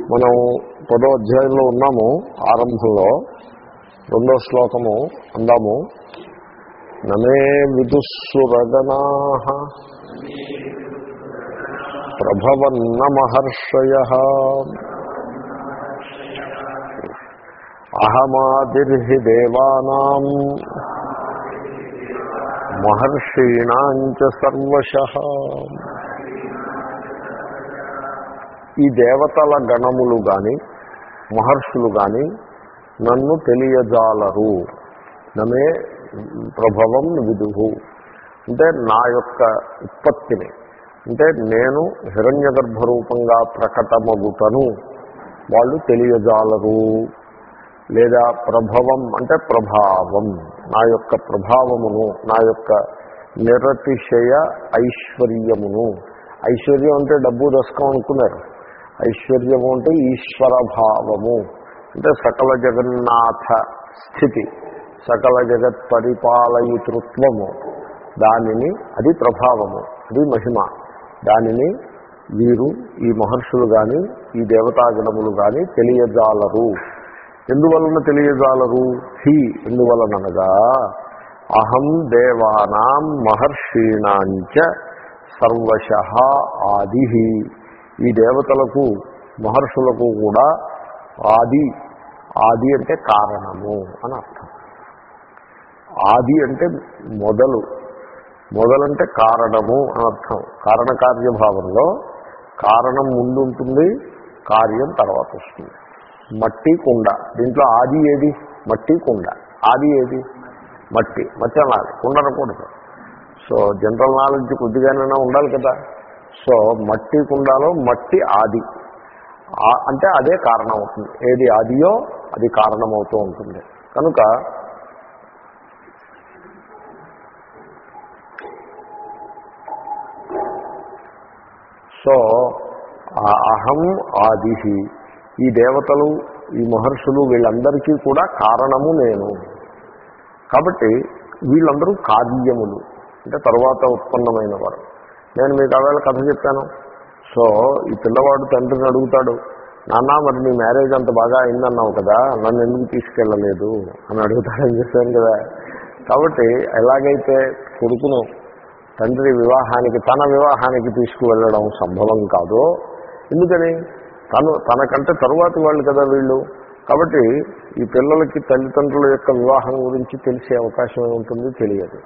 మనం పదో అధ్యాయంలో ఉన్నాము ఆరంభంలో. రెండో శ్లోకము అందాము. నమే విదుస్సురగనా ప్రభవన్న మహర్షయ అహమాదిర్హి దేవానాం మహర్షీణాంచ సర్వశ. ఈ దేవతల గణములు కానీ మహర్షులు కానీ నన్ను తెలియజాలరు. నమే ప్రభవం విదుహు. అంటే నా యొక్క ఉత్పత్తిని. అంటే నేను హిరణ్య రూపంగా ప్రకటమగుటను. వాళ్ళు తెలియజాలరు. లేదా ప్రభవం అంటే ప్రభావం. నా యొక్క ప్రభావమును నా యొక్క నిరతిశయ ఐశ్వర్యమును. ఐశ్వర్యం అంటే డబ్బు దశకం అనుకున్నారు. ఐశ్వర్యము అంటే ఈశ్వర భావము అంటే సకల జగన్నాథ స్థితి సకల జగత్ పరిపాలయితృత్వము. దానిని అది ప్రభావము అది మహిమ. దానిని వీరు ఈ మహర్షులు కానీ ఈ దేవతాగణములు కానీ తెలియజాలరు. ఎందువలన తెలియజాలరు? హి ఎందువలనగా అహం దేవానాం మహర్షీణాంచ సర్వశ ఆది. ఈ దేవతలకు మహర్షులకు కూడా ఆది ఆది అంటే కారణము అని అర్థం. ఆది అంటే మొదలు మొదలంటే కారణము అని అర్థం. కారణకార్యభావంలో కారణం ముందు ఉంటుంది కార్యం తర్వాత వస్తుంది. మట్టి కుండ. దీంట్లో ఆది ఏది? మట్టి కుండ. ఆది ఏది? మట్టి. మట్టి అనాలి. కుండ అనకూడదు. సో జనరల్ నాలెడ్జ్ కొద్దిగానైనా ఉండాలి కదా. సో మట్టి కుండలో మట్టి ఆది. అంటే అదే కారణం అవుతుంది ఏది ఆదియో అది కారణమవుతూ ఉంటుంది. కనుక సో అహం ఆది ఈ దేవతలు ఈ మహర్షులు వీళ్ళందరికీ కూడా కారణము నేను. కాబట్టి వీళ్ళందరూ కార్యములు అంటే తర్వాత ఉత్పన్నమైన వారు నేను మీకు ఆవేళ కథ చెప్పాను సో ఈ పిల్లవాడు తండ్రిని అడుగుతాడు నాన్న మరి నీ మ్యారేజ్ అంత బాగా అయిందన్నావు కదా నన్ను ఎందుకు తీసుకెళ్ళలేదు? అని అడుగుతాడని చెప్పాను కదా. కాబట్టి ఎలాగైతే కొడుకును తండ్రి వివాహానికి తన వివాహానికి తీసుకువెళ్ళడం సంభవం కాదో ఎందుకని? తను తనకంటే తరువాతి వాళ్ళు కదా వీళ్ళు. కాబట్టి ఈ పిల్లలకి తల్లిదండ్రుల యొక్క వివాహం గురించి తెలిసే అవకాశం ఉంటుంది తెలియదు.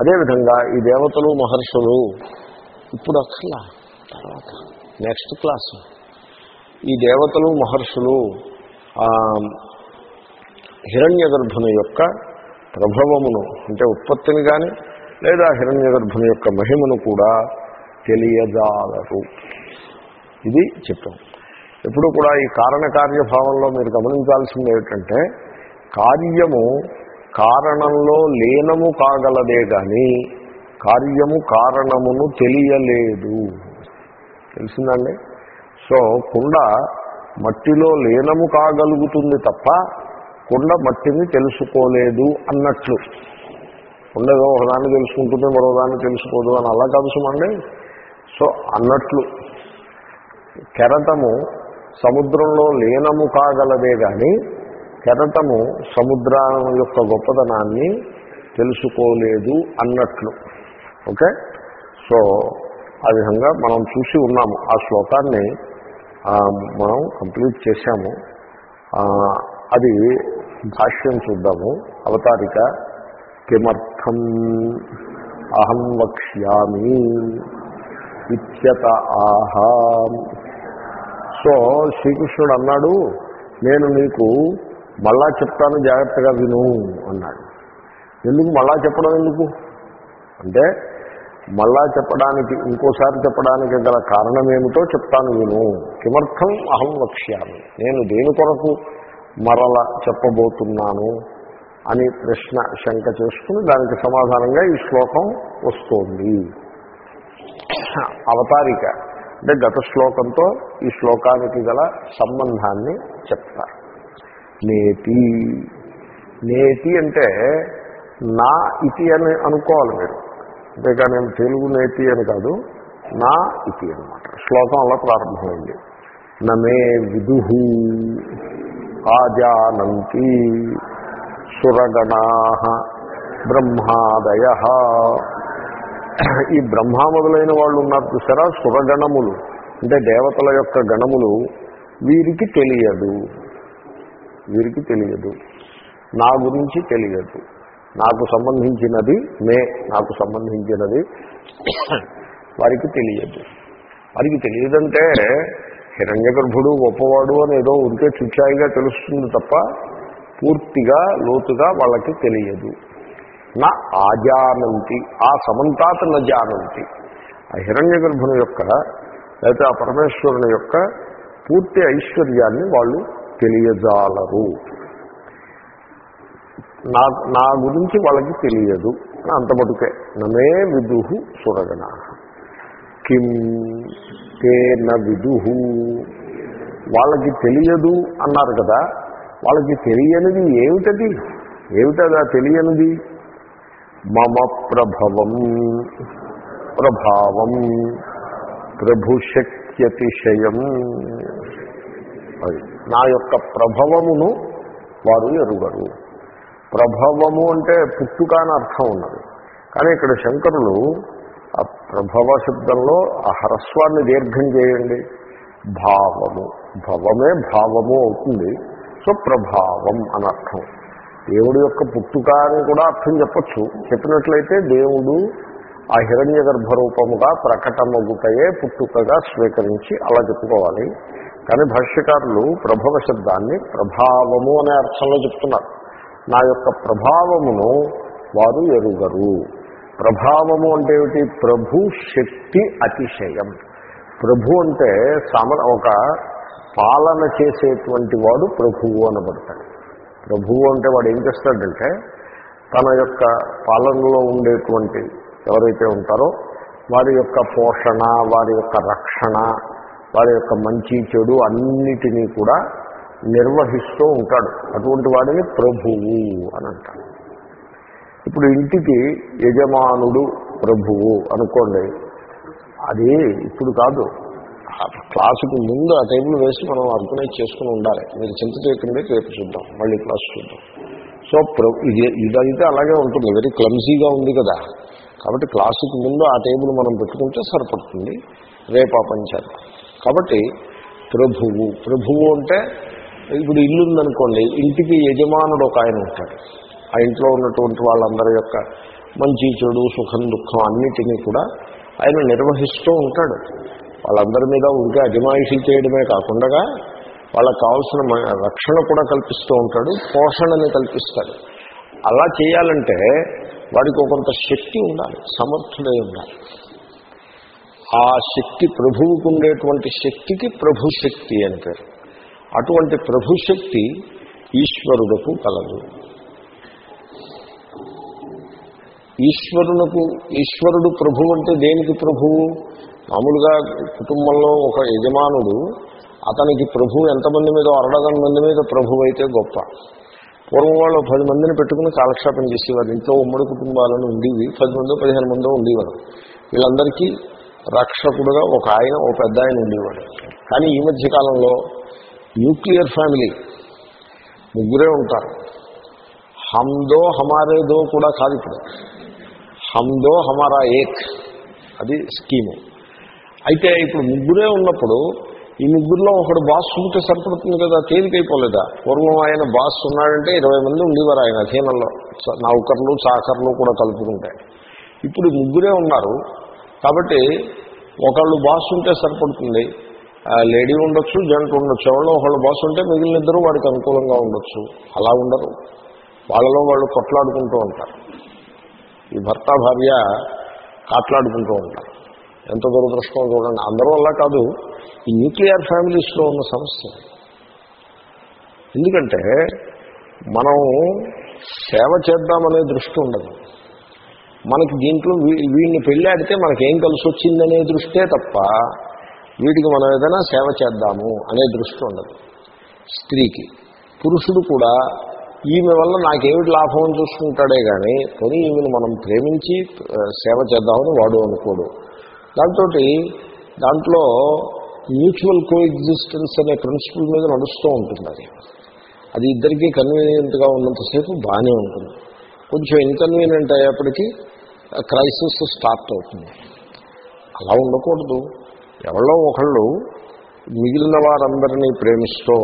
అదేవిధంగా ఈ దేవతలు మహర్షులు ఇప్పుడు అసలు తర్వాత నెక్స్ట్ క్లాస్. ఈ దేవతలు మహర్షులు హిరణ్య గర్భుని యొక్క ప్రభవమును అంటే ఉత్పత్తిని కానీ లేదా హిరణ్య గర్భుని యొక్క మహిమను కూడా తెలియజాలరు. ఇది చెప్పాం ఎప్పుడు కూడా ఈ కారణకార్యభావంలో మీరు గమనించాల్సింది ఏమిటంటే కార్యము కారణంలో లీనము కాగలదే కానీ కార్యము కారణమును తెలియలేదు. తెలిసిందండి? సో కుండ మట్టిలో లీనము కాగలుగుతుంది తప్ప కుండ మట్టిని తెలుసుకోలేదు అన్నట్లు. కుండ ఏదో ఒకదాన్ని తెలుసుకుంటుంది మరోదాన్ని తెలుసుకోదు అని అలా కలుసుమండి సో అన్నట్లు. కెరటము సముద్రంలో లీనము కాగలదే కానీ కెరటము సముద్రం యొక్క గొప్పతనాన్ని తెలుసుకోలేదు అన్నట్లు. ఓకే? సో ఆ విధంగా మనం చూసి ఉన్నాము. ఆ శ్లోకాన్ని మనం కంప్లీట్ చేశాము. అది భాష్యం చూద్దాము. అవతారిక. కిమర్థం అహం వక్ష్యామి ఇత్యత ఆహా. సో శ్రీకృష్ణుడు అన్నాడు నేను నీకు మళ్ళా చెప్తాను జాగ్రత్తగా విను అన్నాడు. ఎందుకు మళ్ళా చెప్పడం ఎందుకు? అంటే మళ్ళా చెప్పడానికి ఇంకోసారి చెప్పడానికి గల కారణం ఏమిటో చెప్తాను విను. కిమర్థం అహం వక్ష్యామి. నేను దేని కొరకు మరల చెప్పబోతున్నాను అని ప్రశ్న శంక చేసుకుని దానికి సమాధానంగా ఈ శ్లోకం వస్తోంది. అవతారిక. అంటే గత శ్లోకంతో ఈ శ్లోకానికి గల సంబంధాన్ని చెప్తారు. నేతి. నేతి అంటే నా ఇతి అని అనుకోవాలి మీరు. అంతేకాని నేను తెలుగు నేతి అని కాదు నా ఇతి అనమాట శ్లోకం అలా ప్రారంభమైంది. నమే విదు ఆజానంతి సురగణా బ్రహ్మాదయ. ఈ బ్రహ్మ మొదలైన వాళ్ళు ఉన్నారు చూసారా? సురగణములు. అంటే దేవతల యొక్క గణములు వీరికి తెలియదు. వీరికి తెలియదు. నా గురించి తెలియదు. నాకు సంబంధించినది మే నాకు సంబంధించినది వారికి తెలియదు. వారికి తెలియదంటే హిరణ్య గర్భుడు గొప్పవాడు అని ఏదో ఉంటే చుచ్చాయిగా తెలుస్తుంది తప్ప పూర్తిగా లోతుగా వాళ్ళకి తెలియదు. నా ఆజానంతి ఆ సమంతాత న జానంతి. ఆ హిరణ్య గర్భుని యొక్క లేకపోతే ఆ పరమేశ్వరుని యొక్క పూర్తి ఐశ్వర్యాన్ని వాళ్ళు తెలియజాలరు. నా నా గురించి వాళ్ళకి తెలియదు. అంత మటుకే నమే విదుహు సురగణ. కిం తేన న విదుహు. వాళ్ళకి తెలియదు అన్నారు కదా. వాళ్ళకి తెలియనిది ఏమిటది? ఏమిటదా తెలియనిది? మమ ప్రభవం. ప్రభావం. ప్రభుశక్త్యతిశయం అది. నా యొక్క ప్రభవమును వారు ఎరుగరు. ప్రభవము అంటే పుట్టుక అని అర్థం ఉన్నది. కానీ ఇక్కడ శంకరులు ఆ ప్రభవ శబ్దంలో ఆ హ్రస్వాన్ని దీర్ఘం చేయండి. భావము. భవమే భావము అవుతుంది. సో ప్రభావం అని అర్థం. దేవుడి యొక్క పుట్టుక అని కూడా అర్థం చెప్పచ్చు. చెప్పినట్లయితే దేవుడు ఆ హిరణ్య గర్భరూపముగా ప్రకటమగుటయే పుట్టుకగా స్వీకరించి అలా చెప్పుకోవాలి. కానీ భాష్యకారులు ప్రభవ శబ్దాన్ని ప్రభావము అనే అర్థంలో చెప్తున్నారు. నా యొక్క ప్రభావమును వారు ఎరుగరు. ప్రభావము అంటే ఏమిటి? ప్రభు శక్తి అతిశయం. ప్రభు అంటే సమ ఒక పాలన చేసేటువంటి వాడు ప్రభువు అనబడతాడు. ప్రభువు అంటే వాడు ఏం చేస్తాడంటే తన యొక్క పాలనలో ఉండేటువంటి ఎవరైతే ఉంటారో వారి యొక్క పోషణ వారి యొక్క రక్షణ వారి యొక్క మంచి చెడు అన్నిటినీ కూడా నిర్వహిస్తూ ఉంటాడు. అటువంటి వాడిని ప్రభువు అని అంటాడు ఇప్పుడు ఇంటికి యజమానుడు ప్రభువు అనుకోండి. అది ఇప్పుడు కాదు. క్లాసుకు ముందు ఆ టైంలో వేసి మనం అర్గనైజ్ చేసుకుని ఉండాలి. మీరు చింత చేయకుండా రేపు చూద్దాం. మళ్ళీ క్లాస్ చూద్దాం. సో ఇది ఇదైతే అలాగే ఉంటుంది. వెరీ క్లమ్జీగా ఉంది కదా. కాబట్టి క్లాసుకు ముందు ఆ టేబుల్ మనం పెట్టుకుంటే సరిపడుతుంది. రేపు ఆ పని చేద్దాం. కాబట్టి ప్రభువు ప్రభువు అంటే ఇప్పుడు ఇల్లు ఉందనుకోండి ఇంటికి యజమానుడు ఒక ఆయన ఉంటాడు. ఆ ఇంట్లో ఉన్నటువంటి వాళ్ళందరి యొక్క మంచి చెడు సుఖం దుఃఖం అన్నిటినీ కూడా ఆయన నిర్వహిస్తూ ఉంటాడు. వాళ్ళందరి మీద ఉంటే అజమాయిషీ చేయడమే కాకుండా వాళ్ళకు కావాల్సిన రక్షణ కూడా కల్పిస్తూ ఉంటాడు పోషణని కల్పిస్తాడు. అలా చేయాలంటే వాడికి కొంత శక్తి ఉండాలి సమర్థుడై ఉండాలి. ఆ శక్తి ప్రభువుకు ఉండేటువంటి శక్తికి ప్రభు శక్తి అని పేరు. అటువంటి ప్రభుశక్తి ఈశ్వరుడకు కలదు. ఈశ్వరునకు ఈశ్వరుడు ప్రభు అంటే దేనికి ప్రభువు మామూలుగా కుటుంబంలో ఒక యజమానుడు అతనికి ప్రభు ఎంతమంది మీద అరడగం మంది మీద ప్రభు అయితే గొప్ప. పూర్వం వాళ్ళు పది మందిని పెట్టుకుని కాలక్షేపం చేసేవారు. ఇంట్లో ఉమ్మడి కుటుంబాలను ఉండేవి. పది మందో పదిహేను మందో ఉండేవారు. వీళ్ళందరికీ రక్షకుడుగా ఒక ఆయన ఒక పెద్ద ఆయన ఉండేవాడు. కానీ ఈ మధ్య కాలంలో న్యూక్లియర్ ఫ్యామిలీ. ముగ్గురే ఉంటారు. హమ్దో హమారేదో కూడా కాదు ఇప్పుడు. హమ్దో హమారా ఏక్. అది స్కీము. అయితే ఇప్పుడు ముగ్గురే ఉన్నప్పుడు ఈ ముగ్గురులో ఒకడు బాస్ ఉంటే సరిపడుతుంది కదా తేలికైపోలేదా? పూర్వం ఆయన బాస్ ఉన్నాడంటే ఇరవై మంది ఉండేవారు ఆయన అధీనంలో. నౌకర్లు చాకర్లు కూడా కలుపుకుంటాయి ఇప్పుడు ముగ్గురే ఉన్నారు. కాబట్టి ఒకళ్ళు బాస్ ఉంటే సరిపడుతుంది. లేడీ ఉండొచ్చు జంట ఉండొచ్చు. ఎవరో ఒకళ్ళు బాస్ ఉంటే మిగిలిన ఇద్దరు వాడికి అనుకూలంగా ఉండొచ్చు. అలా ఉండరు. వాళ్ళలో వాళ్ళు కొట్లాడుకుంటూ ఉంటారు. ఈ భర్త భార్య కాట్లాడుకుంటూ ఉంటారు. ఎంత దురదృష్టం చూడండి. అందరూ అలా కాదు. ఈ న్యూక్లియర్ ఫ్యామిలీస్లో ఉన్న సమస్య. ఎందుకంటే మనం సేవ చేద్దామనే దృష్టి ఉండదు. మనకి దీంట్లో వీ- వీడిని పెళ్ళాడితే మనకేం కలిసి వచ్చిందనే దృష్టే తప్ప వీటికి మనం ఏదైనా సేవ చేద్దాము అనే దృష్టి ఉండదు. స్త్రీకి. పురుషుడు కూడా ఈమె వల్ల నాకేమిటి లాభం చూసుకుంటాడే కానీ కొని ఈమెను మనం ప్రేమించి సేవ చేద్దామని వాడు అనుకోడు. దాంతో దాంట్లో మ్యూచువల్ కో ఎగ్జిస్టెన్స్ అనే ప్రిన్సిపల్ మీద నడుస్తూ ఉంటుంది అది. అది ఇద్దరికీ కన్వీనియంట్గా ఉన్నంతసేపు బాగానే ఉంటుంది. కొంచెం ఇన్కన్వీనియంట్ అయ్యేప్పటికీ క్రైసిస్ స్టార్ట్ అవుతుంది. అలా ఉండకూడదు. ఎవరో ఒకళ్ళు మిగిలిన వారందరినీ ప్రేమిస్తూ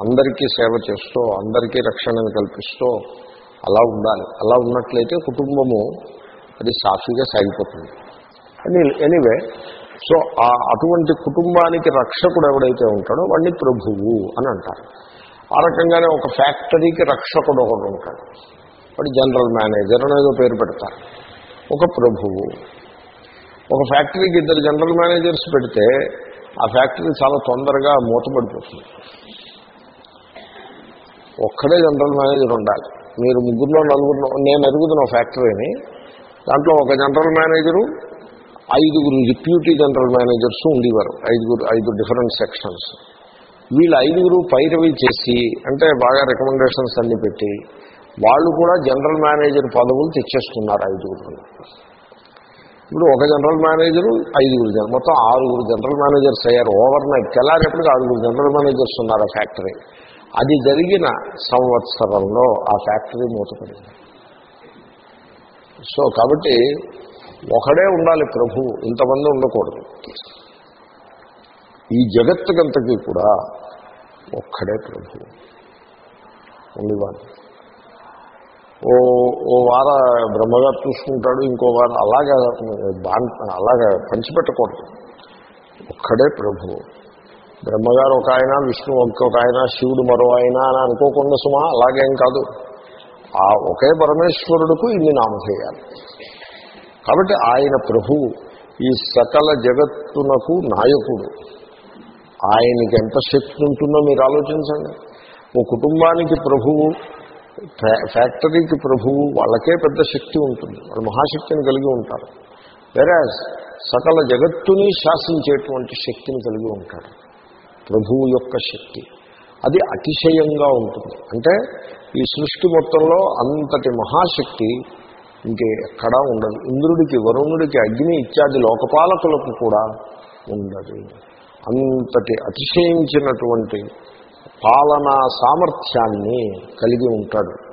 అందరికీ సేవ చేస్తూ అందరికీ రక్షణను కల్పిస్తూ అలా ఉండాలి. అలా ఉన్నట్లయితే కుటుంబము అది సాఫీగా సాగిపోతుంది. అని ఎనీవే సో ఆ అటువంటి కుటుంబానికి రక్షకుడు ఎవడైతే ఉంటాడో వాడిని ప్రభువు అని అంటారు. ఆ రకంగానే ఒక ఫ్యాక్టరీకి రక్షకుడు ఒకడు ఉంటాడు. వాడు జనరల్ మేనేజర్ అనేదో పేరు పెడతారు. ఒక ప్రభువు. ఒక ఫ్యాక్టరీకి ఇద్దరు జనరల్ మేనేజర్స్ పెడితే ఆ ఫ్యాక్టరీ చాలా తొందరగా మూతపడిపోతుంది. ఒక్కడే జనరల్ మేనేజర్ ఉండాలి. మీరు ముగ్గురులో నలుగురులో నేను ఎరుగుతున్న ఫ్యాక్టరీని దాంట్లో ఒక జనరల్ మేనేజరు ఐదుగురు డిప్యూటీ జనరల్ మేనేజర్స్ ఉండేవారు. ఐదుగురు ఐదు డిఫరెంట్ సెక్షన్స్. వీళ్ళు ఐదుగురు పైరవి చేసి అంటే బాగా రికమెండేషన్స్ అన్ని పెట్టి వాళ్ళు కూడా జనరల్ మేనేజర్ పదవులు తెచ్చేస్తున్నారు ఐదుగురు. ఇప్పుడు ఒక జనరల్ మేనేజరు ఐదుగురు జన మొత్తం ఆరుగురు జనరల్ మేనేజర్స్ అయ్యారు. ఓవర్ నైట్ తెల్లారేపటికి ఆరుగురు జనరల్ మేనేజర్స్ ఉన్నారు ఆ ఫ్యాక్టరీ. అది జరిగిన సంవత్సరంలో ఆ ఫ్యాక్టరీ మూతపడింది. సో కాబట్టి ఒకడే ఉండాలి ప్రభు ఇంతమంది ఉండకూడదు. ఈ జగత్తుకంతకీ కూడా ఒక్కడే ప్రభు. ఉండేవాడు. ఓ ఓ వార బ్రహ్మగారు చూసుకుంటాడు ఇంకో వారం అలాగా బాన్ అలాగా పంచిపెట్టకూడదు. ఒక్కడే ప్రభు. బ్రహ్మగారు ఒక ఆయన విష్ణు ఒక ఆయన శివుడు మరో ఆయన అని అనుకోకుండా సుమా అలాగేం కాదు. ఆ ఒకే పరమేశ్వరుడుకు ఇన్ని నామధేయాలు. కాబట్టి ఆయన ప్రభువు ఈ సకల జగత్తునకు నాయకుడు. ఆయనకి ఎంత శక్తి ఉంటుందో మీరు ఆలోచించండి. ఓ కుటుంబానికి ప్రభువు ఫ్యాక్టరీకి ప్రభువు వాళ్ళకే పెద్ద శక్తి ఉంటుంది. వాళ్ళు మహాశక్తిని కలిగి ఉంటారు. వేరే సకల జగత్తుని శాసించేటువంటి శక్తిని కలిగి ఉంటాడు ప్రభువు యొక్క శక్తి. అది అతిశయంగా ఉంటుంది. అంటే ఈ సృష్టి మొత్తంలో అంతటి మహాశక్తి ఇంకే ఎక్కడా ఉండదు. ఇంద్రుడికి వరుణుడికి అగ్ని ఇత్యాది లోకపాలకులకు కూడా ఉండదు. అంతటి అతిశయించినటువంటి పాలనా సామర్థ్యాన్ని కలిగి ఉంటాడు.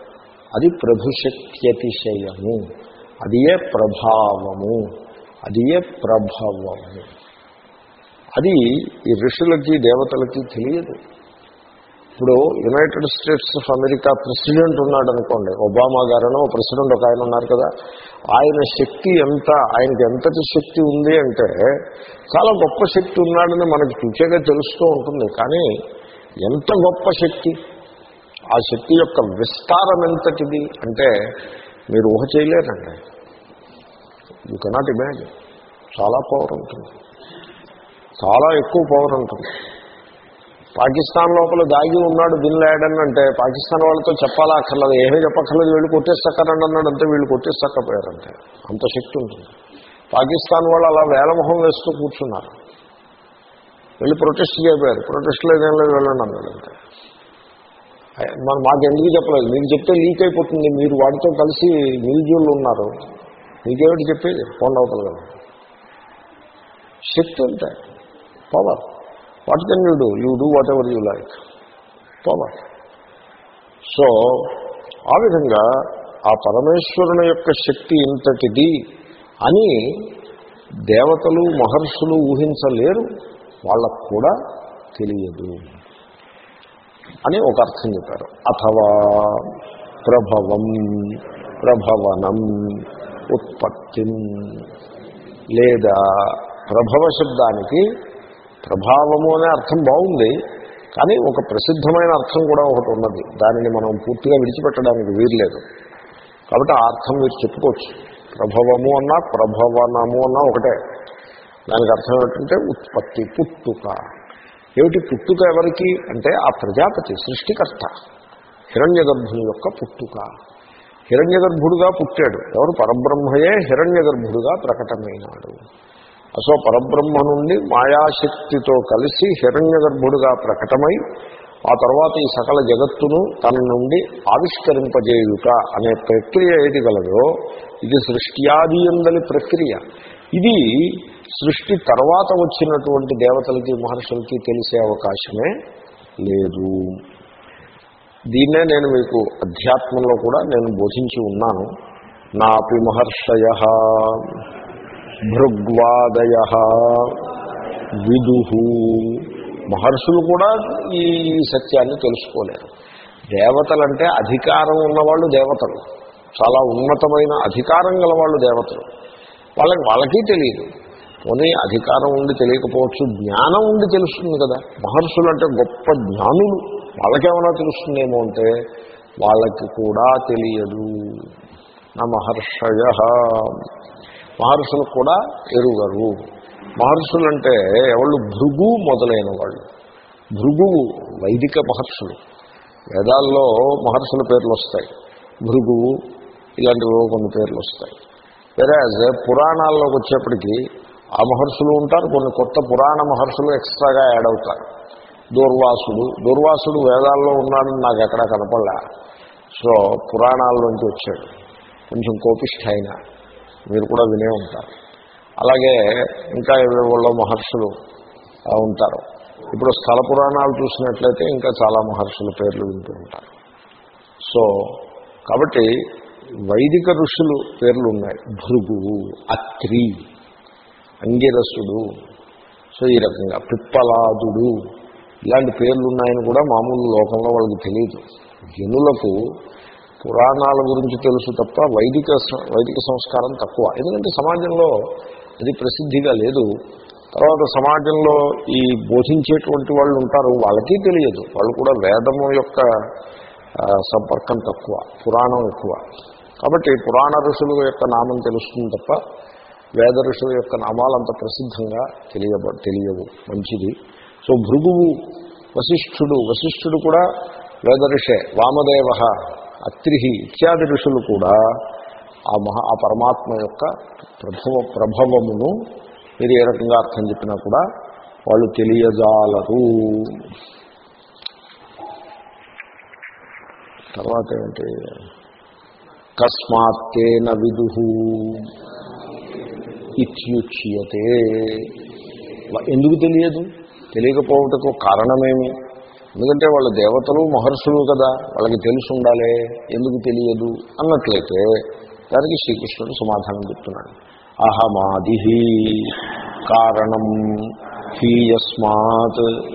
అది ప్రభుశక్త్యతిశయము అది ఏ ప్రభావము? అదియే ప్రభావము? అది ఈ ఋషులకి దేవతలకి తెలియదు. ఇప్పుడు United States of America president ఉన్నాడు అనుకోండి ఒబామా గారనో ప్రెసిడెంట్ ఒక ఆయన ఉన్నారు కదా. ఆయన శక్తి ఎంత? ఆయనకి ఎంతటి శక్తి ఉంది అంటే చాలా గొప్ప శక్తి ఉన్నాడని మనకి చూచేగా తెలుస్తూ ఉంటుంది. కానీ ఎంత గొప్ప శక్తి? ఆ శక్తి యొక్క విస్తారం ఎంతటిది? అంటే మీరు ఊహ చేయలేరండి. యూ కెనాట్ ఇమాజిన్ చాలా పవర్ ఉంటుంది. చాలా ఎక్కువ పవర్ ఉంటుంది. పాకిస్తాన్ లోపల దాగి ఉన్నాడు బిన్ లాడన్ అంటే పాకిస్తాన్ వాళ్ళతో చెప్పాలా అక్కర్లేదు. ఏమీ చెప్పక్కర్లేదు వీళ్ళు కొట్టేస్తక్కరండి అన్నాడు అంతే వీళ్ళు కొట్టేస్తక్కపోయారంటే అంత శక్తి ఉంటుంది. పాకిస్తాన్ వాళ్ళు అలా వేలమొహం వేస్తూ కూర్చున్నారు. వెళ్ళి ప్రొటెస్ట్ చేయబోయారు ప్రొటెస్ట్ లేదేం లేదు వెళ్ళండి అన్నాడు మనం మాకు ఎందుకు చెప్పలేదు? మీకు చెప్తే లీక్ అయిపోతుంది. మీరు వాడితో కలిసి మిల్జూళ్ళు ఉన్నారు. మీకేమిటి చెప్పేది కొండవతలు కదా. శక్తి అంతే power what can you do you do whatever you like power so ఆ విధంగా ఆ పరమేశ్వరుని యొక్క శక్తి ఇంతటిది అని దేవతలు మహర్షులు ఊహించలేరు. వాళ్ళకు కూడా తెలియదు అని ఒక అర్థం చెప్పారు. అథవా ప్రభవం ప్రభవనం ఉత్పత్తి లేదా ప్రభవ శబ్దానికి ప్రభావము అనే అర్థం బాగుంది కానీ ఒక ప్రసిద్ధమైన అర్థం కూడా ఒకటి ఉన్నది. దానిని మనం పూర్తిగా విడిచిపెట్టడానికి వీర్లేదు కాబట్టి ఆ అర్థం మీరు చెప్పుకోవచ్చు. ప్రభవము అన్నా ప్రభవనము అన్నా ఒకటే. దానికి అర్థం ఏమిటంటే ఉత్పత్తి పుట్టుక. ఏమిటి పుట్టుక ఎవరికి? అంటే ఆ ప్రజాపతి సృష్టికర్త. హిరణ్య గర్భుని యొక్క పుట్టుక. హిరణ్య గర్భుడుగా పుట్టాడు. ఎవరు? పరబ్రహ్మయే హిరణ్య గర్భుడుగా ప్రకటమైనాడు. అసో పరబ్రహ్మ నుండి మాయాశక్తితో కలిసి హిరణ్య గర్భుడుగా ప్రకటమై ఆ తర్వాత ఈ సకల జగత్తును తన నుండి ఆవిష్కరింపజేయుట అనే ప్రక్రియ ఏది గలదో ఇది సృష్ట్యాది ఎందలి ప్రక్రియ. ఇది సృష్టి తర్వాత వచ్చినటువంటి దేవతలకి మహర్షులకి తెలిసే అవకాశమే లేదు. దీన్నే నేను మీకు అధ్యాత్మంలో కూడా నేను బోధించి ఉన్నాను. నాపి మహర్షయ భృగ్వాదయ విదుహు. మహర్షులు కూడా ఈ సత్యాన్ని తెలుసుకోలేరు దేవతలంటే అధికారం ఉన్నవాళ్ళు దేవతలు. చాలా ఉన్నతమైన అధికారం గల వాళ్ళు దేవతలు. వాళ్ళకి వాళ్ళకి తెలియదు పోనీ అధికారం ఉండి తెలియకపోవచ్చు జ్ఞానం ఉండి తెలుస్తుంది కదా. మహర్షులు అంటే గొప్ప జ్ఞానులు. వాళ్ళకేమైనా తెలుస్తుందేమో అంటే వాళ్ళకి కూడా తెలియదు. నా మహర్షయ మహర్షులు కూడా ఎరుగరు. మహర్షులు అంటే ఎవళ్ళు? భృగు మొదలైన వాళ్ళు. భృగువు వైదిక మహర్షులు. వేదాల్లో మహర్షుల పేర్లు వస్తాయి. భృగువు ఇలాంటివి కొన్ని పేర్లు వస్తాయి. వేరే పురాణాల్లోకి వచ్చేప్పటికీ ఆ మహర్షులు ఉంటారు కొన్ని కొత్త పురాణ మహర్షులు ఎక్స్ట్రాగా యాడ్ అవుతారు. దూర్వాసుడు దూర్వాసుడు వేదాల్లో ఉన్నాడని నాకు ఎక్కడా కనపడలే. సో పురాణాల్లోంచి వచ్చాడు. కొంచెం కోపిష్ఠ అయిన మీరు కూడా వినే ఉంటారు. అలాగే ఇంకా ఏవేవో మహర్షులు ఉంటారు. ఇప్పుడు స్థల పురాణాలు చూసినట్లయితే ఇంకా చాలా మహర్షుల పేర్లు వింటూ ఉంటారు. సో కాబట్టి వైదిక ఋషులు పేర్లు ఉన్నాయి. భృగువు అత్రి అంగిరసుడు. సో ఈ రకంగా పిప్పలాదుడు. ఇలాంటి పేర్లు ఉన్నాయని కూడా మామూలు లోకంలో వాళ్ళకి తెలియదు. జనులకు పురాణాల గురించి తెలుసు తప్ప వైదిక వైదిక సంస్కారం తక్కువ. ఎందుకంటే సమాజంలో అది ప్రసిద్ధిగా లేదు. తర్వాత సమాజంలో ఈ బోధించేటువంటి వాళ్ళు ఉంటారు. వాళ్ళకి తెలియదు. వాళ్ళు కూడా వేదము యొక్క సంపర్కం తక్కువ. పురాణం ఎక్కువ. కాబట్టి పురాణ ఋషుల యొక్క నామం తెలుస్తుంది తప్ప వేద ఋషుల యొక్క నామాలంత ప్రసిద్ధంగా తెలియబ తెలియవు. మంచిది. సో భృగువు వశిష్ఠుడు వశిష్ఠుడు కూడా వేద ఋషే వామదేవ అత్రిహి ఇత్యాది ఋషులు కూడా ఆ మహా ఆ పరమాత్మ యొక్క ప్రభవ ప్రభవమును మీరు ఏ రకంగా అర్థం చెప్పినా కూడా వాళ్ళు తెలియజాలరు. తర్వాత ఏంటి కస్మాత్తేన విదు. ఇత్యుచ్యతే. ఎందుకు తెలియదు? తెలియకపోవటకు కారణమేమి? ఎందుకంటే వాళ్ళ దేవతలు మహర్షులు కదా వాళ్ళకి తెలిసి ఉండాలి ఎందుకు తెలియదు అన్నట్లయితే దానికి శ్రీకృష్ణుడు సమాధానం చెప్తున్నాడు. అహమాది కారణం హీయస్మాత్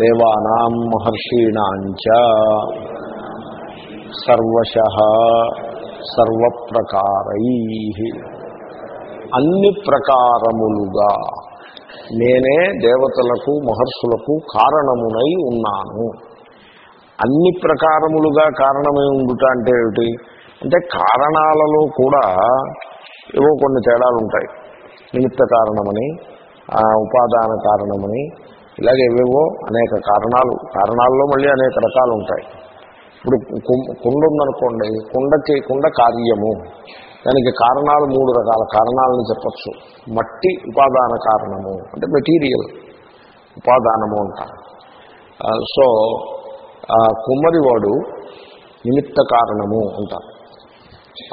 దేవానాం మహర్షీణాంచ సర్వశ సర్వప్రకారై అన్ని ప్రకారములుగా నేనే దేవతలకు మహర్షులకు కారణమునై ఉన్నాను. అన్ని ప్రకారములుగా కారణమై ఉండుట అంటే ఏమిటి? అంటే కారణాలలో కూడా ఏవో కొన్ని తేడాలు ఉంటాయి. నిమిత్త కారణమని ఉపాదాన కారణమని ఇలాగేవేవో అనేక కారణాలు. కారణాల్లో మళ్ళీ అనేక రకాలు ఉంటాయి. ఇప్పుడు కుండ ఉందనుకోండి కుండకి కుండ కార్యము. దానికి కారణాలు మూడు రకాల కారణాలను చెప్పచ్చు. మట్టి ఉపాదాన కారణము అంటే మెటీరియల్ ఉపాదానము అంటారు. సో కుమ్మరివాడు నిమిత్త కారణము అంటారు.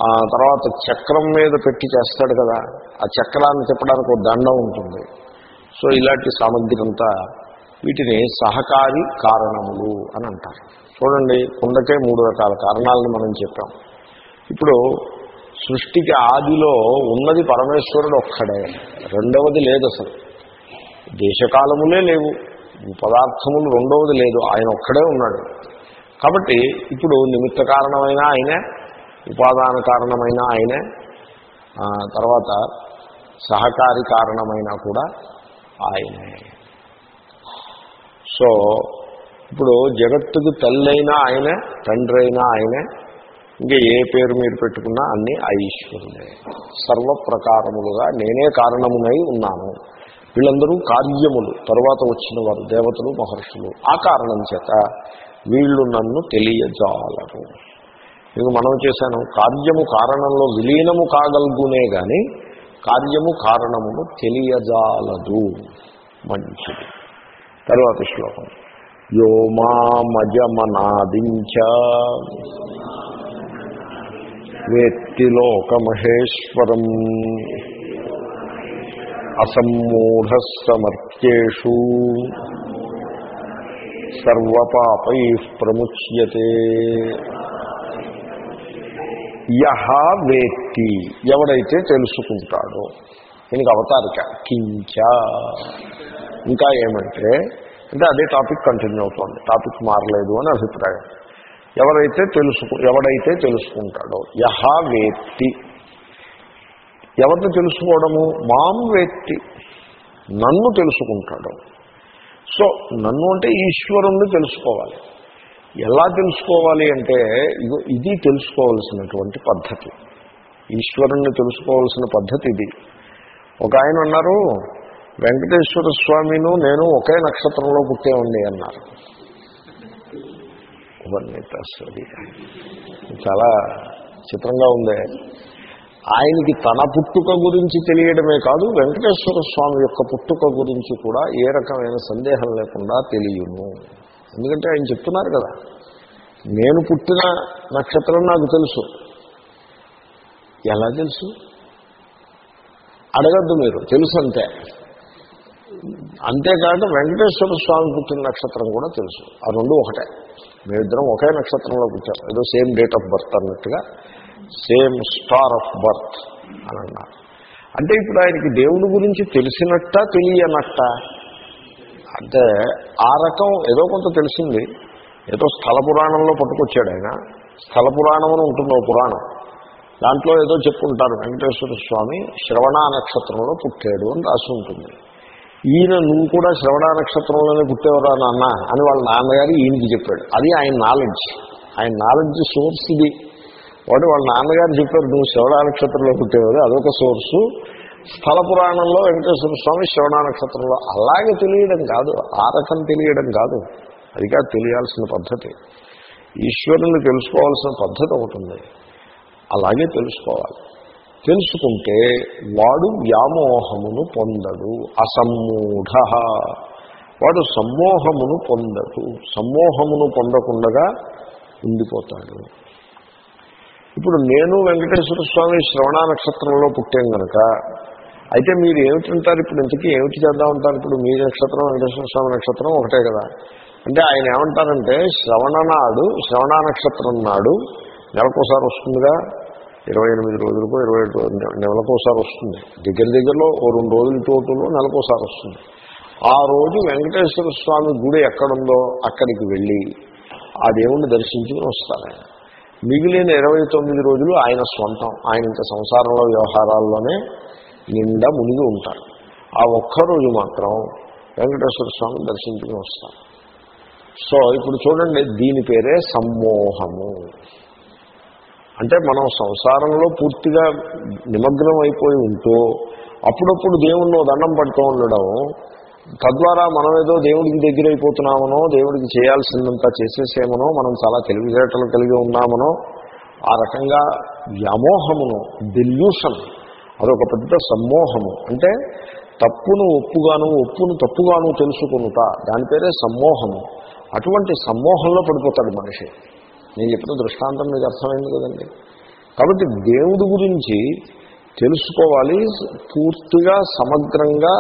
ఆ తర్వాత చక్రం మీద పెట్టి చేస్తాడు కదా ఆ చక్రాన్ని చెప్పడానికి ఒక దండం ఉంటుంది. సో ఇలాంటి సామగ్రి అంతా వీటిని సహకారి కారణములు అని అంటారు. చూడండి కుండకే మూడు రకాల కారణాలను మనం చెప్పాం. ఇప్పుడు సృష్టికి ఆదిలో ఉన్నది పరమేశ్వరుడు ఒక్కడే. రెండవది లేదు అసలు. దేశకాలములే లేవు. పదార్థములు రెండవది లేదు. ఆయన ఒక్కడే ఉన్నాడు. కాబట్టి ఇప్పుడు నిమిత్త కారణమైన ఆయనే ఉపాదాన కారణమైన ఆయనే తర్వాత సహకారి కారణమైన కూడా ఆయనే. సో ఇప్పుడు జగత్తుకు తల్లైనా ఆయనే తండ్రి అయినా ఆయనే ఇంకా ఏ పేరు మీరు పెట్టుకున్నా అన్నీ ఆ ఈశ్వరుడే సర్వ ప్రకారములుగా నేనే కారణమునై ఉన్నాను. వీళ్ళందరూ కార్యములు తరువాత వచ్చిన వారు దేవతలు మహర్షులు. ఆ కారణం చేత వీళ్ళు నన్ను తెలియజాలరు. మీకు మనం చేశాను కార్యము కారణంలో విలీనము కాగలుగునే కానీ కార్యము కారణమును తెలియజాలదు. మంచిది. తర్వాత శ్లోకం. యో మామజమనాదించ వేత్తి లోకమహేశ్వరం అసమ్మూఢ సమర్థ్యేషు సర్వపాపై ప్రముచ్యతే. యహ వేత్తి. ఎవడైతే తెలుసుకుంటాడో. దీనికి అవతారిక. కించ. ఇంకా ఏమంటే అంటే అదే టాపిక్ కంటిన్యూ అవుతోంది. టాపిక్ మారలేదు అని అభిప్రాయం. ఎవరైతే తెలుసుకు ఎవడైతే తెలుసుకుంటాడో యహ వేత్తి. ఎవరిని తెలుసుకోవడము? మాం వేత్తి. నన్ను తెలుసుకుంటాడు. సో నన్ను అంటే ఈశ్వరుణ్ణి తెలుసుకోవాలి. ఎలా తెలుసుకోవాలి అంటే ఇది తెలుసుకోవాల్సినటువంటి పద్ధతి. ఈశ్వరుణ్ణి తెలుసుకోవాల్సిన పద్ధతి ఇది. ఒక ఆయన అన్నారు వెంకటేశ్వర స్వామిను నేను ఒకే నక్షత్రంలో పుట్టేవండి అన్నారు. వర్ణితస్వది చాలా చిత్రంగా ఉంది. ఆయనకి తన పుట్టుక గురించి తెలియడమే కాదు వెంకటేశ్వర స్వామి యొక్క పుట్టుక గురించి కూడా ఏ రకమైన సందేహం లేకుండా తెలియను. ఎందుకంటే ఆయన చెప్తున్నారు కదా నేను పుట్టిన నక్షత్రం నాకు తెలుసు. ఎలా తెలుసు? అడగద్దు మీరు తెలుసు అంతే అంతేకాక వెంకటేశ్వర స్వామి పుట్టిన నక్షత్రం కూడా తెలుసు. ఆ రెండు ఒకటే. మేమిద్దరం ఒకే నక్షత్రంలో పుట్టాం. ఏదో సేమ్ డేట్ ఆఫ్ బర్త్ అన్నట్టుగా. సేమ్ స్టార్ ఆఫ్ బర్త్ అని అన్నారు. అంటే ఇప్పుడు ఆయనకి దేవుడి గురించి తెలిసినట్ట తెలియనట్ట? అంటే ఆ రకం ఏదో కొంత తెలిసింది. ఏదో స్థల పురాణంలో పట్టుకొచ్చాడు ఆయన. స్థల పురాణం అని ఉంటుందో పురాణం. దాంట్లో ఏదో చెప్పుకుంటారు వెంకటేశ్వర స్వామి శ్రవణ నక్షత్రంలో పుట్టాడు అని రాసి ఉంటుంది. ఈయన నువ్వు కూడా శ్రవణ నక్షత్రంలోనే పుట్టేవరా నాన్న అని వాళ్ళ నాన్నగారు ఈయనకి చెప్పాడు. అది ఆయన నాలెడ్జ్ ఆయన నాలెడ్జ్ సోర్స్ ఇది. వాడు వాళ్ళ నాన్నగారు చెప్పారు నువ్వు శ్రవణ నక్షత్రంలో పుట్టేవారు అదొక సోర్సు స్థల పురాణంలో వెంకటేశ్వర స్వామి శ్రవణ నక్షత్రంలో. అలాగే తెలియడం కాదు. ఆ రకం తెలియడం కాదు. అది కాదు తెలియాల్సిన పద్ధతి. ఈశ్వరుని తెలుసుకోవాల్సిన పద్ధతి ఒకటి ఉంది. అలాగే తెలుసుకోవాలి. తెలుసుకుంటే వాడు వ్యామోహమును పొందడు అసమ్మూఢ. వాడు సమ్మోహమును పొందడు సమ్మోహమును పొందకుండగా ఉండిపోతాడు. ఇప్పుడు నేను వెంకటేశ్వర స్వామి శ్రవణ నక్షత్రంలో పుట్టాం కనుక అయితే మీరు ఏమిటంటారు ఇప్పుడు ఇంతకీ? ఏమిటి చేద్దామంటారు ఇప్పుడు? మీ నక్షత్రం వెంకటేశ్వర స్వామి నక్షత్రం ఒకటే కదా. అంటే ఆయన ఏమంటారంటే శ్రవణ నాడు శ్రవణ నక్షత్రం నాడు నెలకోసారి వస్తుందిగా. ఇరవై ఎనిమిది రోజులకో ఇరవై ఏడు నెలకోసారి వస్తుంది. దగ్గర దగ్గరలో ఓ రెండు రోజుల తోటలో నెలకోసారి వస్తుంది. ఆ రోజు వెంకటేశ్వర స్వామి గుడి ఎక్కడుందో అక్కడికి వెళ్ళి ఆ దేవుణ్ణి దర్శించుకుని వస్తారు ఆయన మిగిలిన ఇరవై తొమ్మిది రోజులు ఆయన స్వంతం. ఆయన ఇంకా సంసారంలో వ్యవహారాల్లోనే నిండా మునిగి ఉంటారు. ఆ ఒక్కరోజు మాత్రం వెంకటేశ్వర స్వామిని దర్శించుకుని వస్తాను. సో ఇప్పుడు చూడండి దీని పేరే సమ్మోహము. అంటే మనం సంసారంలో పూర్తిగా నిమగ్నం అయిపోయి ఉంటూ అప్పుడప్పుడు దేవుణ్ణి దండం పడుతూ ఉండడం తద్వారా మనం ఏదో దేవుడికి దగ్గర అయిపోతున్నామనో దేవుడికి చేయాల్సిందంతా చేసేసేమనో మనం చాలా తెలివితేటలు కలిగి ఉన్నామనో ఆ రకంగా వ్యామోహమును డెల్యూషన్ అదొక పెద్ద సమ్మోహము. అంటే తప్పును ఒప్పుగాను ఒప్పును తప్పుగాను తెలుసుకునుట దాని పేరే సమ్మోహము. అటువంటి సమ్మోహంలో పడిపోతాడు మనిషి. నేను చెప్పిన దృష్టాంతం మీకు అర్థమైంది కదండి. కాబట్టి దేవుడి గురించి తెలుసుకోవాలి పూర్తిగా సమగ్రంగా